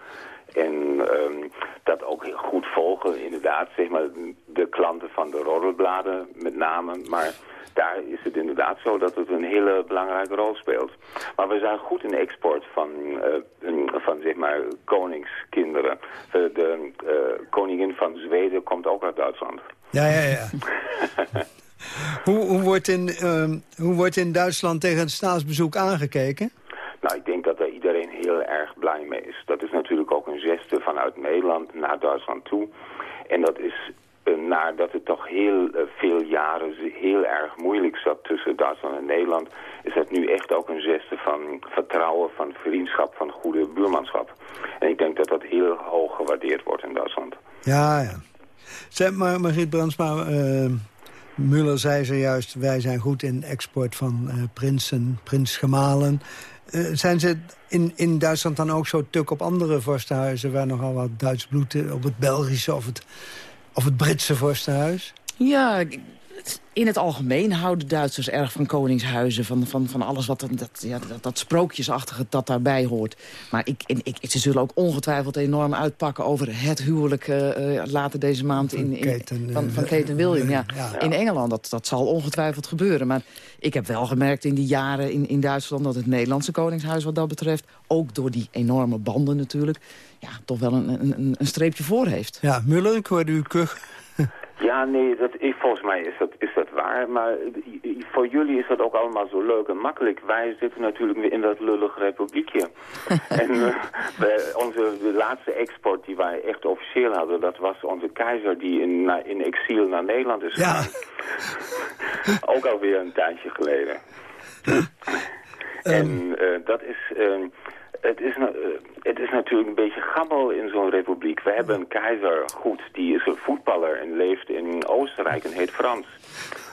En ehm, dat ook goed volgen, inderdaad, zeg maar, de klanten van de roddelbladen met name. Maar daar is het inderdaad zo dat het een hele belangrijke rol speelt. Maar we zijn goed in de export van, eh, van zeg maar, koningskinderen. De, de eh, koningin van Zweden komt ook uit Duitsland. Ja, ja, ja. hoe, hoe, wordt in, ehm, hoe wordt in Duitsland tegen het staatsbezoek aangekeken? Nou, ik denk dat daar iedereen heel erg blij mee is. Dat is een geste vanuit Nederland naar Duitsland toe. En dat is eh, nadat het toch heel eh, veel jaren heel erg moeilijk zat tussen Duitsland en Nederland... is dat nu echt ook een geste van vertrouwen, van vriendschap, van goede buurmanschap. En ik denk dat dat heel hoog gewaardeerd wordt in Duitsland. Ja, ja. Zeg maar, Margriet Brandsma, eh Muller zei zojuist... wij zijn goed in export van eh, prinsen, prinsgemalen. Eh, zijn ze in, in Duitsland dan ook zo tuk op andere vorstenhuizen... waar nogal wat Duits bloed, eh, op het Belgische of het, of het Britse vorstenhuis? Ja, ik- in het algemeen houden Duitsers erg van koningshuizen. Van, van, van alles wat dat, ja, dat, dat sprookjesachtige dat daarbij hoort. Maar ik, en ik, ze zullen ook ongetwijfeld enorm uitpakken over het huwelijk eh, eh, later deze maand in, van, eh, van Kate en William. Ja. ja. In Engeland, dat, dat zal ongetwijfeld gebeuren. Maar ik heb wel gemerkt in die jaren in, in Duitsland... dat het Nederlandse koningshuis wat dat betreft... ook door die enorme banden natuurlijk... ja, toch wel een, een, een streepje voor heeft. Ja, Muller, ik hoorde u kuch. Ja, nee, dat, ik- volgens mij is dat, is dat waar. Maar voor jullie is dat ook allemaal zo leuk en makkelijk. Wij zitten natuurlijk weer in dat lullige republiekje. en eh, onze, de laatste export die wij echt officieel hadden... dat was onze keizer die in, na- in exil naar Nederland is gegaan. ook alweer een tijdje geleden. En eh, dat is... ehm, het is, eh, het is natuurlijk een beetje gammel in zo'n republiek. We hebben een keizer, goed, die is een voetballer en leeft in Oostenrijk en heet Frans.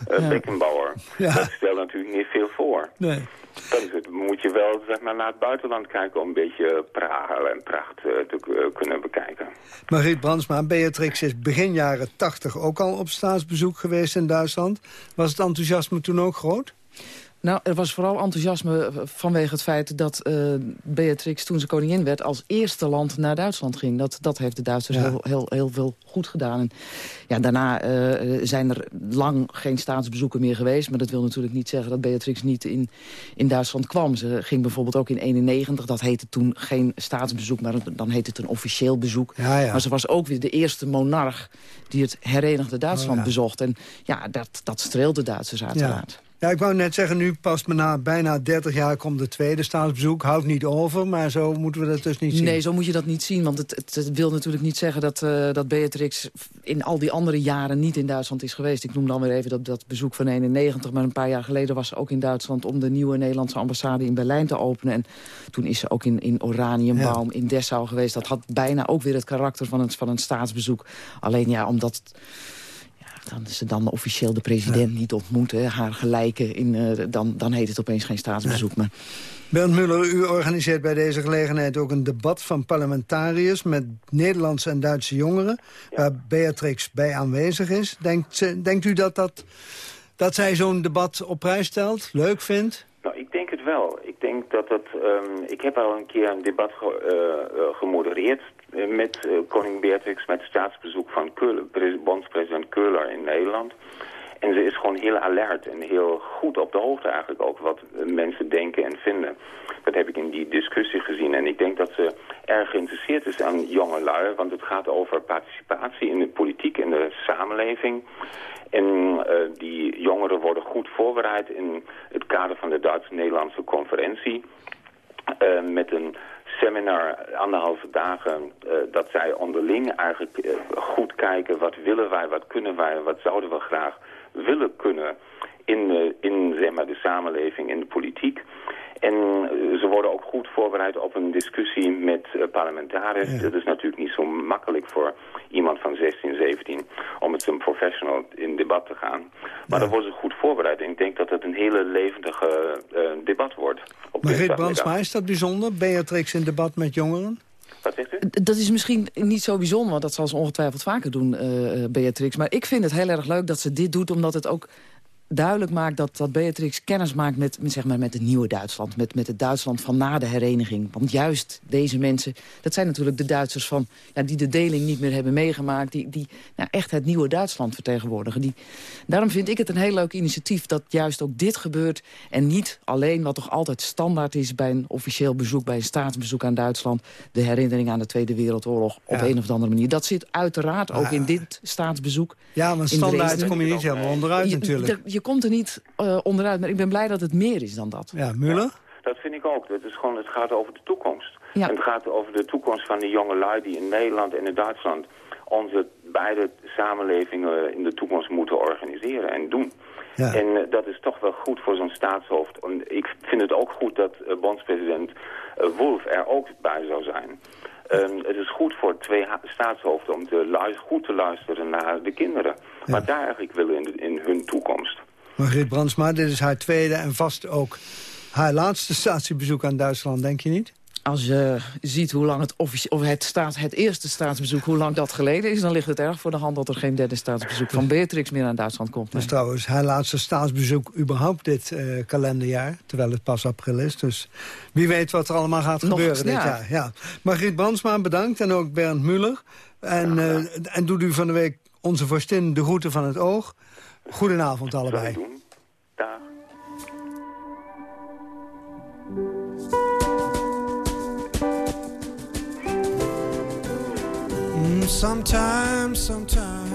Ja. Beckenbauer. Ja. Dat stelt natuurlijk niet veel voor. Nee. Het. Moet je wel zeg maar, naar het buitenland kijken om een beetje praal en pracht eh, te kunnen bekijken. Margriet Brandsma, Beatrix is begin jaren 80 ook al op staatsbezoek geweest in Duitsland. Was het enthousiasme toen ook groot? Nou, er was vooral enthousiasme vanwege het feit dat eh, Beatrix, toen ze koningin werd... als eerste land naar Duitsland ging. Dat, dat heeft de Duitsers Ja. heel, heel, heel veel goed gedaan. En ja, daarna eh, zijn er lang geen staatsbezoeken meer geweest. Maar dat wil natuurlijk niet zeggen dat Beatrix niet in, in Duitsland kwam. Ze ging bijvoorbeeld ook in 91. Dat heette toen geen staatsbezoek, maar dan heette het een officieel bezoek. Ja, ja. Maar ze was ook weer de eerste monarch die het herenigde Duitsland Oh, bezocht. En ja, dat, dat streelt de Duitsers uiteraard. Ja, ik wou net zeggen, nu pas me na bijna 30 jaar komt de tweede staatsbezoek. Houdt niet over, maar zo moeten we dat dus niet zien. Nee, zo moet je dat niet zien. Want het, het, het wil natuurlijk niet zeggen dat, eh, dat Beatrix in al die andere jaren niet in Duitsland is geweest. Ik noem dan weer even dat, dat bezoek van 91. Maar een paar jaar geleden was ze ook in Duitsland om de nieuwe Nederlandse ambassade in Berlijn te openen. En toen is ze ook in, in Oranienbaum, in Dessau geweest. Dat had bijna ook weer het karakter van een, van een staatsbezoek. Alleen ja, omdat... Dan ze dan officieel de president niet ontmoeten, haar gelijke, in, eh, dan, dan heet het opeens geen staatsbezoek. Maar Bernd Muller, u organiseert bij deze gelegenheid ook een debat van parlementariërs... met Nederlandse en Duitse jongeren, waar Beatrix bij aanwezig is. Denkt, ze- denkt u dat, dat, dat zij zo'n debat op prijs stelt, leuk vindt? Nou, ik denk het wel. Ik denk dat het... ehm, ik heb al een keer een debat ge- eh, eh, gemodereerd eh, met koning Beatrix... met staatsbezoek van bondspresident Keuler in Nederland. En ze is gewoon heel alert en heel goed op de hoogte eigenlijk ook... wat mensen denken en vinden. Dat heb ik in die discussie gezien. En ik denk dat ze erg geïnteresseerd is aan jonge lui... want het gaat over participatie in de politiek en de samenleving... En die jongeren worden goed voorbereid in het kader van de Duits-Nederlandse conferentie. Eh, met een seminar, anderhalve dagen, eh, dat zij onderling eigenlijk eh, goed kijken... wat willen wij, wat kunnen wij, wat zouden we graag willen kunnen... in, in zeg maar, de samenleving, in de politiek. En ze worden ook goed voorbereid op een discussie met eh, parlementariërs. Dat is natuurlijk niet zo makkelijk voor iemand van 16, 17 om met een professional in debat te gaan. Maar dan worden ze goed voorbereid. En ik denk dat het een hele levendige eh, debat wordt. Op. Brandsma, is dat bijzonder? Beatrix in debat met jongeren? Wat zegt u? Dat is misschien niet zo bijzonder, want dat zal ze ongetwijfeld vaker doen, eh, Beatrix. Maar ik vind het heel erg leuk dat ze dit doet, omdat het ook duidelijk maakt dat, dat Beatrix kennis maakt met, met, zeg maar, met het nieuwe Duitsland. Met, met het Duitsland van na de hereniging. Want juist deze mensen, dat zijn natuurlijk de Duitsers van, ja, die de deling niet meer hebben meegemaakt. Die, die nou, echt het nieuwe Duitsland vertegenwoordigen. Die, daarom vind ik het een heel leuk initiatief dat juist ook dit gebeurt. En niet alleen wat toch altijd standaard is bij een officieel bezoek, bij een staatsbezoek aan Duitsland. De herinnering aan de Tweede Wereldoorlog op een of andere manier. Dat zit uiteraard ook in dit staatsbezoek. Ja, maar standaard kom je niet helemaal onderuit natuurlijk. Je komt er niet eh, onderuit, maar ik ben blij dat het meer is dan dat. Ja, Muller? Dat vind ik ook. Het, is gewoon, het gaat over de toekomst. Ja. En het gaat over de toekomst van die jonge lui die in Nederland en in Duitsland onze beide samenlevingen in de toekomst moeten organiseren en doen. Ja. En eh, dat is toch wel goed voor zo'n staatshoofd. En ik vind het ook goed dat eh, bondspresident Wolf er ook bij zou zijn. Ehm, het is goed voor twee staatshoofden om te goed te luisteren naar de kinderen. Wat daar eigenlijk willen in, de- in hun toekomst. Margriet Brandsma, dit is haar tweede en vast ook haar laatste statiebezoek aan Duitsland, denk je niet? als je ziet hoe lang het, of het, staat, het eerste staatsbezoek... hoe lang dat geleden is, dan ligt het erg voor de hand... dat er geen derde staatsbezoek van Beatrix meer naar Duitsland komt. Dat is trouwens haar laatste staatsbezoek überhaupt dit eh, kalenderjaar. Terwijl het pas april is. Dus wie weet wat er allemaal gaat Nog gebeuren dit ja. jaar. Ja. Margriet Brandsma, bedankt. En ook Bernd Muller. En, eh, en doet u van de week onze vorstin de groeten van het oog. Goedenavond allebei. Dag. Mm, sometimes, sometimes. Sometimes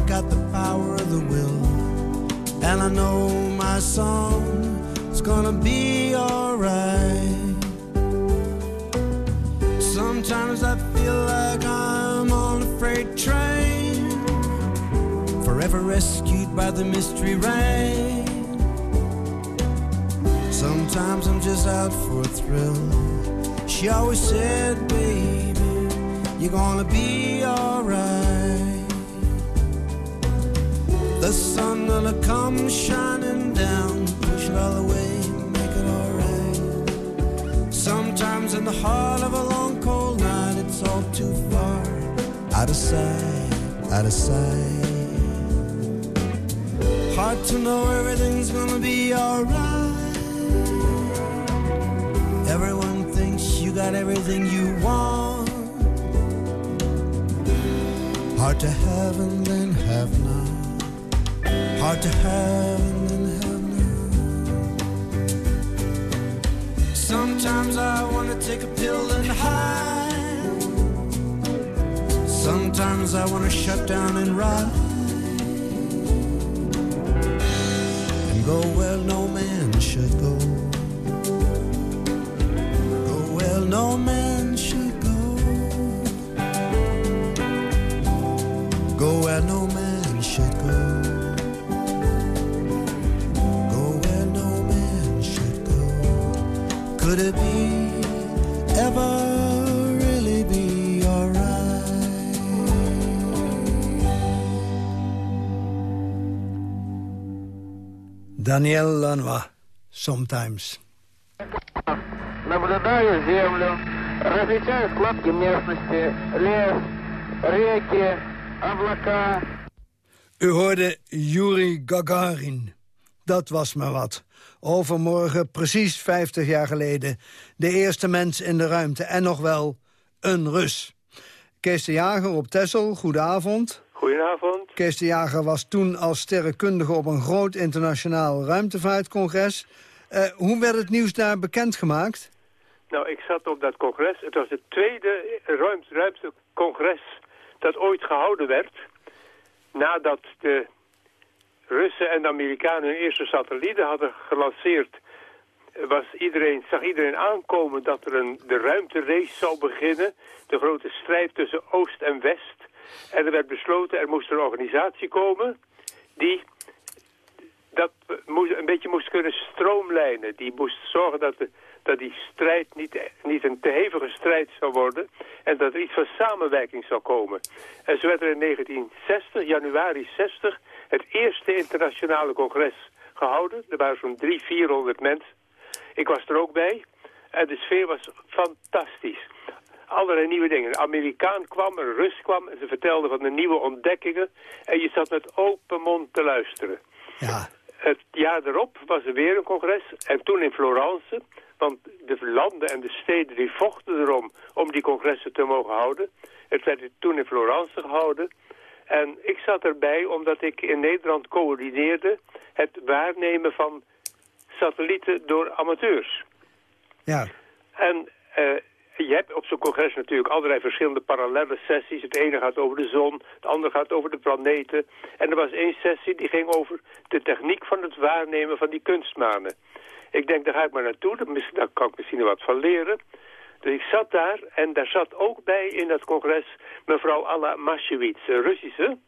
I got the power of the will. And I know my song is gonna be alright. Sometimes I feel like I'm on a freight train, forever rescued by the mystery rain. Sometimes I'm just out for a thrill. She always said, baby, you're gonna be alright. Gonna come shining down, push it all away, make it alright. Sometimes in the heart of a long cold night, it's all too far, out of sight, out of sight. Hard to know everything's gonna be alright. Everyone thinks you got everything you want. Hard to have and then have not. Hard to have and then have not. Sometimes I wanna take a pill and hide. Sometimes I wanna shut down and ride. And go where no man should go. Go where no man Could it be ever really be alright? Daniel Lanois, Sometimes. Наблюдаю землю, различаю складки местности, лес, реки, облака. U hoorde Yuri Gagarin. dat was maar wat. Overmorgen, precies 50 jaar geleden... de eerste mens in de ruimte en nog wel een Rus. Kees de Jager op Texel, goedenavond. Goedenavond. Kees de Jager was toen als sterrenkundige... op een groot internationaal ruimtevaartcongres. Eh, hoe werd het nieuws daar bekendgemaakt? Nou, ik zat op dat congres. Het was het tweede ruimte, ruimtecongres dat ooit gehouden werd. Nadat de Russen en de Amerikanen hun eerste satellieten hadden gelanceerd... Was iedereen, zag iedereen aankomen dat er een, de ruimterace zou beginnen. De grote strijd tussen Oost en West. En er werd besloten, er moest een organisatie komen... die dat moest, een beetje moest kunnen stroomlijnen. Die moest zorgen dat, de, dat die strijd niet, niet een te hevige strijd zou worden. En dat er iets van samenwerking zou komen. En zo werd er in 1960, januari 60, het eerste internationale congres gehouden. Er waren zo'n 300, 400 mensen. Ik was er ook bij. En de sfeer was fantastisch. Allerlei nieuwe dingen. Een Amerikaan kwam, een Rus kwam en ze vertelden van de nieuwe ontdekkingen. En je zat met open mond te luisteren. Ja. Het jaar erop was er weer een congres. En toen in Florence. Want de landen en de steden die vochten erom om die congressen te mogen houden. Het werd toen in Florence gehouden. En ik zat erbij omdat ik in Nederland coördineerde het waarnemen van satellieten door amateurs. Ja. En eh, je hebt op zo'n congres natuurlijk allerlei verschillende parallele sessies. Het ene gaat over de zon, het andere gaat over de planeten. En er was één sessie die ging over de techniek van het waarnemen van die kunstmanen. Ik denk, daar ga ik maar naartoe, daar kan ik misschien wat van leren. Dus ik zat daar en daar zat ook bij in dat congres mevrouw Anna Mashevits, een Russische,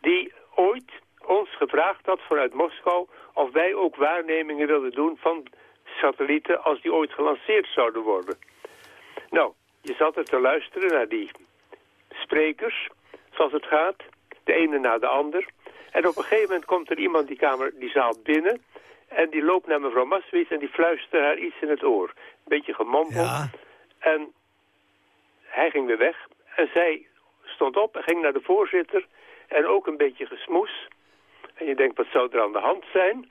die ooit ons gevraagd had vanuit Moskou of wij ook waarnemingen wilden doen van satellieten als die ooit gelanceerd zouden worden. Nou, je zat er te luisteren naar die sprekers, zoals het gaat, de ene na de ander. En op een gegeven moment komt er iemand die kamer, die zaal binnen en die loopt naar mevrouw Maswitz en die fluistert haar iets in het oor. Een beetje gemompeld. En hij ging weer weg. En zij stond op en ging naar de voorzitter. En ook een beetje gesmoes. En je denkt, wat zou er aan de hand zijn?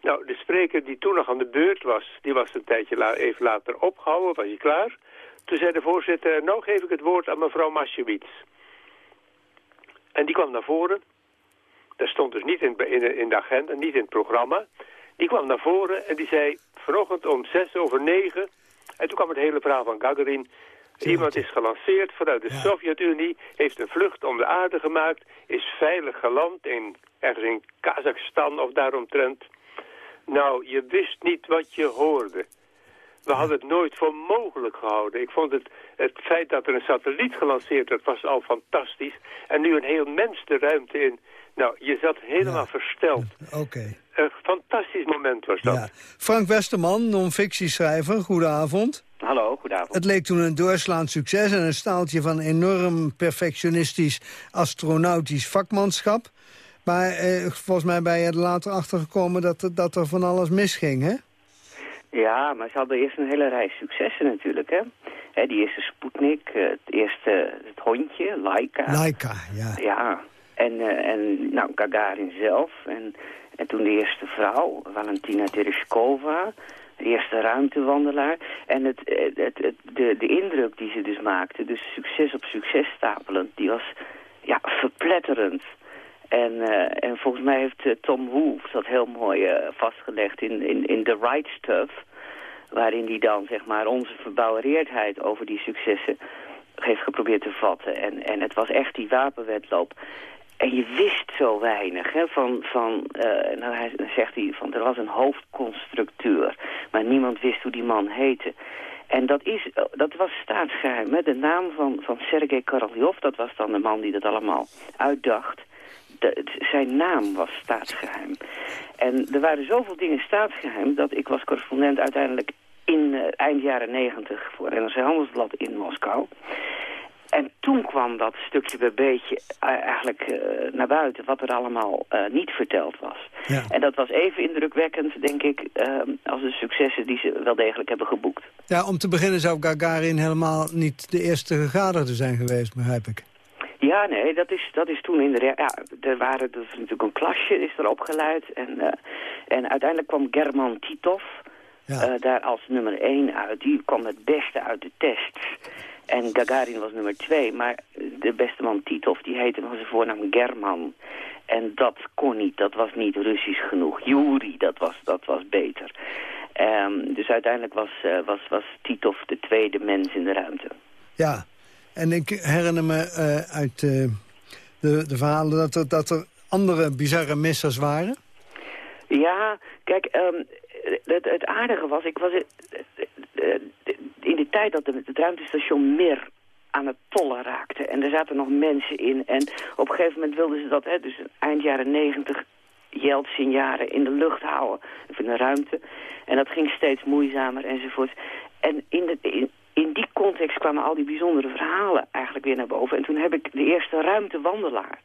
Nou, de spreker die toen nog aan de beurt was... die was een tijdje even later opgehouden, was je klaar. Toen zei de voorzitter, nou geef ik het woord aan mevrouw Maschewitz. En die kwam naar voren. Dat stond dus niet in, in, in de agenda, niet in het programma. Die kwam naar voren en die zei... vanochtend om zes over negen... en toen kwam het hele verhaal van Gagarin... Iemand is gelanceerd vanuit de Sovjet-Unie, heeft een vlucht om de aarde gemaakt, is veilig geland in, ergens in Kazachstan of daaromtrent. Nou, je wist niet wat je hoorde. We hadden het nooit voor mogelijk gehouden. Ik vond het, het feit dat er een satelliet gelanceerd werd, was al fantastisch. En nu een heel mens de ruimte in. Nou, je zat helemaal versteld. Oké. Een fantastisch moment was dat. Ja. Frank Westerman, non-fictieschrijver, goedenavond. Hallo, goedenavond. Het leek toen een doorslaand succes en een staaltje van enorm perfectionistisch astronautisch vakmanschap. Maar eh, volgens mij ben je er later achtergekomen dat, dat er van alles misging, hè? Ja, maar ze hadden eerst een hele rij successen natuurlijk, hè. Hè, die eerste Sputnik, eh, het eerste het hondje, Laika. Laika, ja. Ja, en, eh, en nou, Gagarin zelf. En, en toen de eerste vrouw, Valentina Tereshkova, de eerste ruimtewandelaar. En het, het, de, de indruk die ze dus maakte, dus succes op succes stapelend, die was ja, verpletterend. En, uh, en volgens mij heeft uh, Tom Wolfe dat heel mooi uh, vastgelegd in, in, in The Right Stuff. Waarin hij dan zeg maar onze verbouwereerdheid over die successen heeft geprobeerd te vatten. En, en het was echt die wapenwedloop. En je wist zo weinig. Hè, van, van, nou hij, dan zegt hij, van, er was een hoofdconstructeur. Maar niemand wist hoe die man heette. En dat, is, dat was staatsgeheim. Hè. De naam van, van Sergei Korolev, dat was dan de man die dat allemaal uitdacht. Zijn naam was staatsgeheim. En er waren zoveel dingen staatsgeheim... dat ik was correspondent uiteindelijk in uh, eind jaren negentig... voor NRC Handelsblad in Moskou. En toen kwam dat stukje bij beetje uh, eigenlijk uh, naar buiten... wat er allemaal niet verteld was. Ja. En dat was even indrukwekkend, denk ik... als de successen die ze wel degelijk hebben geboekt. Ja, om te beginnen zou Gagarin helemaal niet de eerste gegaderde zijn geweest, begrijp ik. Ja, nee, dat is, dat is toen in de... Ja, er waren er natuurlijk een klasje, is er opgeleid. En, en uiteindelijk kwam German Titov ja. uh, daar als nummer één uit. Die kwam het beste uit de tests. En Gagarin was nummer twee. Maar de beste man Titov, die heette van zijn voornaam German. En dat kon niet, dat was niet Russisch genoeg. Yuri, dat was, dat was beter. Um, dus uiteindelijk was, uh, was, was Titov de tweede mens in de ruimte. Ja, en ik herinner me uh, uit uh, de, de verhalen dat er, dat er andere bizarre missers waren. Ja, kijk, um, het, het, aardige was, ik was in de tijd dat het ruimtestation Mir aan het tollen raakte. En er zaten nog mensen in. En op een gegeven moment wilden ze dat, hè, dus eind jaren negentig, Jeltsin jaren in de lucht houden. Of in de ruimte. En dat ging steeds moeizamer enzovoort. En in, de, in, in die context kwamen al die bijzondere verhalen eigenlijk weer naar boven. En toen heb ik de eerste ruimtewandelaar.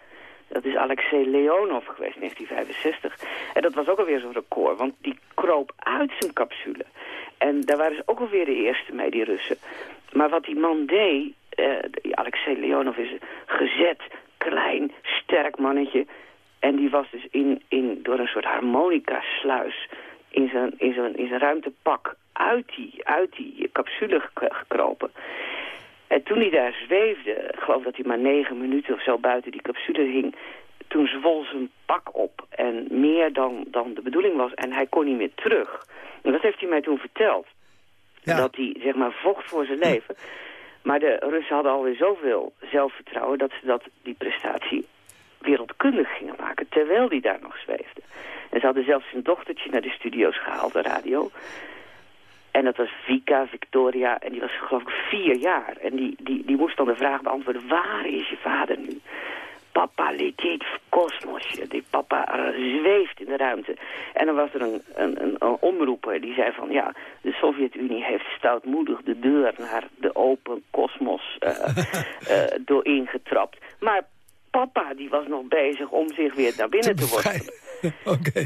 Dat is Alexei Leonov geweest, 1965. En dat was ook alweer zo'n record, want die kroop uit zijn capsule. En daar waren ze ook alweer de eerste mee, die Russen. Maar wat die man deed, uh, Alexei Leonov is gezet, klein, sterk mannetje. En die was dus in, in, door een soort harmonica-sluis in zijn, in, zijn, in zijn ruimtepak uit die, uit die capsule gekropen. En toen hij daar zweefde, geloof dat hij maar negen minuten of zo buiten die capsule hing... toen zwol zijn pak op en meer dan, dan de bedoeling was. En hij kon niet meer terug. En dat heeft hij mij toen verteld. Ja. Dat hij, zeg maar, vocht voor zijn leven. Maar de Russen hadden alweer zoveel zelfvertrouwen... dat ze dat, die prestatie wereldkundig gingen maken, terwijl hij daar nog zweefde. En ze hadden zelfs zijn dochtertje naar de studio's gehaald, de radio. En dat was Vika, Victoria, en die was geloof ik vier jaar. En die, die, die moest dan de vraag beantwoorden, waar is je vader nu? Papa leteert kosmos. Die papa eh, zweeft in de ruimte. En dan was er een, een, een, een omroeper die zei van... ja, de Sovjet-Unie heeft stoutmoedig de deur naar de open kosmos uh, uh, door ingetrapt. Maar papa die was nog bezig om zich weer naar binnen te worstelen. Oké.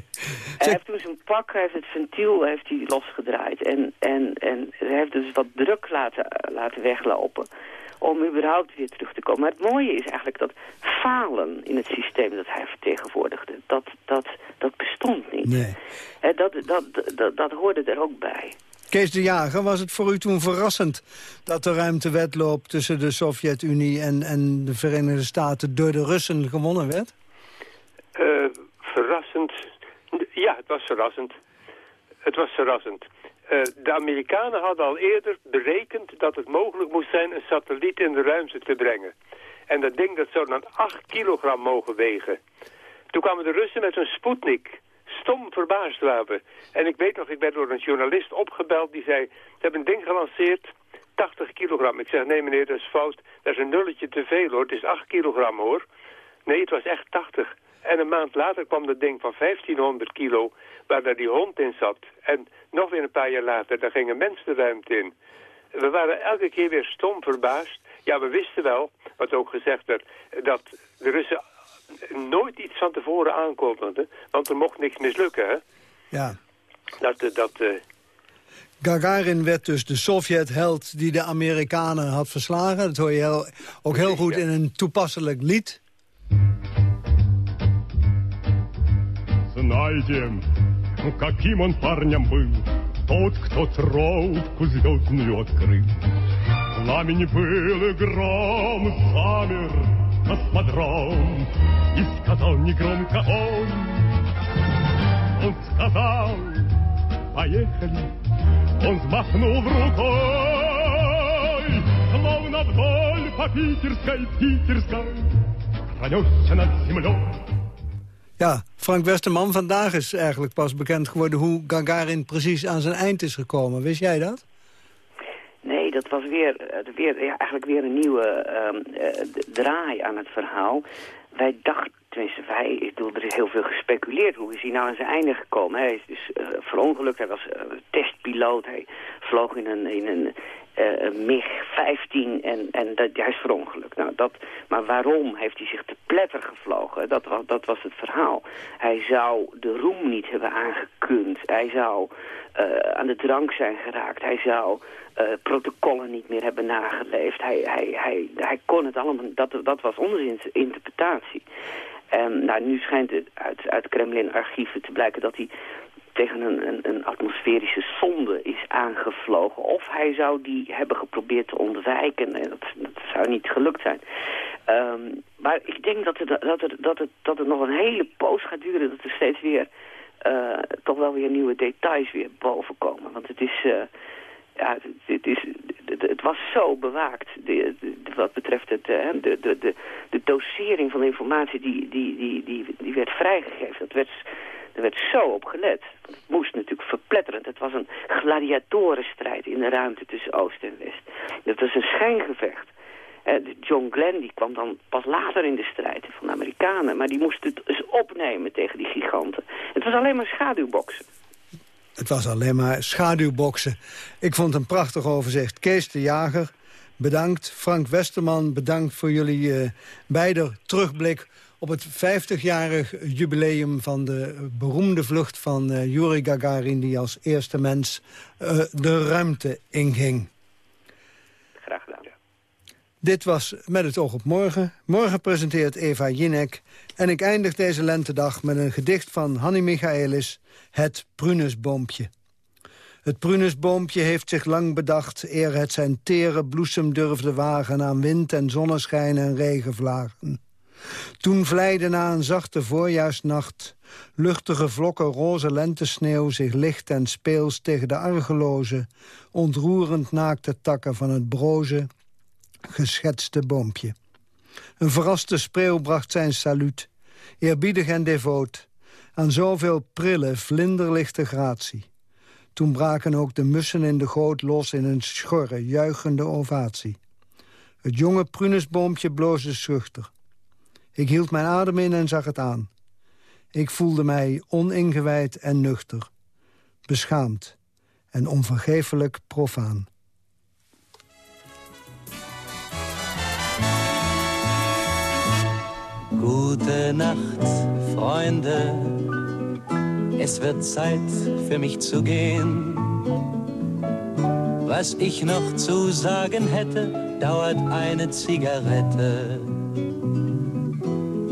Hij heeft toen zijn pak, hij heeft het ventiel heeft hij losgedraaid. En, en, en hij heeft dus wat druk laten, laten weglopen om überhaupt weer terug te komen. Maar het mooie is eigenlijk dat falen in het systeem dat hij vertegenwoordigde, dat, dat, dat bestond niet. Nee. Hè, dat, dat, dat, dat hoorde er ook bij. Kees de Jager, was het voor u toen verrassend dat de ruimtewedloop tussen de Sovjet-Unie en, en de Verenigde Staten door de Russen gewonnen werd? Eh, verrassend. Ja, het was verrassend. Het was verrassend. Uh, de Amerikanen hadden al eerder berekend dat het mogelijk moest zijn een satelliet in de ruimte te brengen. En dat ding dat zou dan 8 kilogram mogen wegen. Toen kwamen de Russen met een Sputnik. Stom verbaasd waren. En ik weet nog, ik werd door een journalist opgebeld die zei... ze hebben een ding gelanceerd, 80 kilogram. Ik zeg, nee meneer, dat is fout. Dat is een nulletje te veel hoor, het is 8 kilogram hoor. Nee, het was echt 80. En een maand later kwam dat ding van 1500 kilo, waar daar die hond in zat. En nog weer een paar jaar later, daar ging een mens de ruimte in. We waren elke keer weer stom verbaasd. Ja, we wisten wel, wat ook gezegd werd, dat de Russen nooit iets van tevoren aankondigden. Want er mocht niks mislukken, hè? Ja. Dat, eh, dat, uh... Gagarin werd dus de Sovjet-held die de Amerikanen had verslagen. Dat hoor je heel, ook heel goed in een toepasselijk lied. Знаете, каким он парнем был, Тот, кто тропку звездную открыл. Пламень был и гром замер космодром, И сказал негромко он, Он сказал, поехали, Он взмахнул рукой, Словно вдоль по Питерской, Питерской Пронесся над землей Ja, Frank Westerman, vandaag is eigenlijk pas bekend geworden... hoe Gagarin precies aan zijn eind is gekomen. Wist jij dat? Nee, dat was weer, weer ja, eigenlijk weer een nieuwe uh, draai aan het verhaal. Wij dachten, tenminste wij, ik bedoel, er is heel veel gespeculeerd. Hoe is hij nou aan zijn einde gekomen? Hij is dus uh, verongelukt, hij was testpiloot. Hij vloog in een, in een uh, MiG-15 en, en dat, hij is verongelukt. Nou, dat, maar waarom heeft hij zich te pletter gevlogen? Dat, was, dat was het verhaal. Hij zou de roem niet hebben aangekund. Hij zou uh, aan de drank zijn geraakt. Hij zou uh, protocollen niet meer hebben nageleefd. Hij, hij, hij, hij kon het allemaal... Dat, dat was onze interpretatie. En nou, nu schijnt het uit, uit Kremlin-archieven te blijken dat hij tegen een, een, een, atmosferische sonde is aangevlogen. Of hij zou die hebben geprobeerd te ontwijken. En dat, dat zou niet gelukt zijn. Um, maar ik denk dat, er, dat, er, dat, het, dat het nog een hele poos gaat duren. Dat er steeds weer uh, toch wel weer nieuwe details weer boven komen. Want het is... Uh, ja, het, is, het, het, was zo bewaakt wat betreft het, de, de, de, de dosering van informatie die, die, die, die, die werd vrijgegeven. Dat werd er werd zo op gelet. Het moest natuurlijk verpletterend. Het was een gladiatorenstrijd in de ruimte tussen Oost en West. Het was een schijngevecht. John Glenn die kwam dan pas later in de strijd van de Amerikanen. Maar die moest het eens opnemen tegen die giganten. Het was alleen maar schaduwboksen. Het was alleen maar schaduwboksen. Ik vond een prachtig overzicht. Kees de Jager, bedankt. Frank Westerman, bedankt voor jullie uh, beide terugblik op het 50-jarig jubileum van de beroemde vlucht van uh, Yuri Gagarin... die als eerste mens uh, de ruimte inging. Graag gedaan. Ja. Dit was Met het oog op morgen. Morgen presenteert Eva Jinek. En ik eindig deze lentedag met een gedicht van Hanni Michaelis... Het Prunusboompje. Het prunusboompje heeft zich lang bedacht... eer het zijn tere bloesem durfde wagen... aan wind en zonneschijn en regenvlagen. Toen vleide na een zachte voorjaarsnacht... luchtige vlokken roze lentesneeuw zich licht en speels tegen de argeloze... ontroerend naakte takken van het broze, geschetste boompje. Een verraste spreeuw bracht zijn saluut, eerbiedig en devoot... aan zoveel prille, vlinderlichte gratie. Toen braken ook de mussen in de goot los in een schorre, juichende ovatie. Het jonge prunusboompje bloosde schuchter. Ik hield mijn adem in en zag het aan. Ik voelde mij oningewijd en nuchter. Beschaamd en onvergeeflijk profaan. Gute Nacht, Freunde. Es wird Zeit für mich zu gehen. Was ich noch zu sagen hätte, dauert eine Zigarette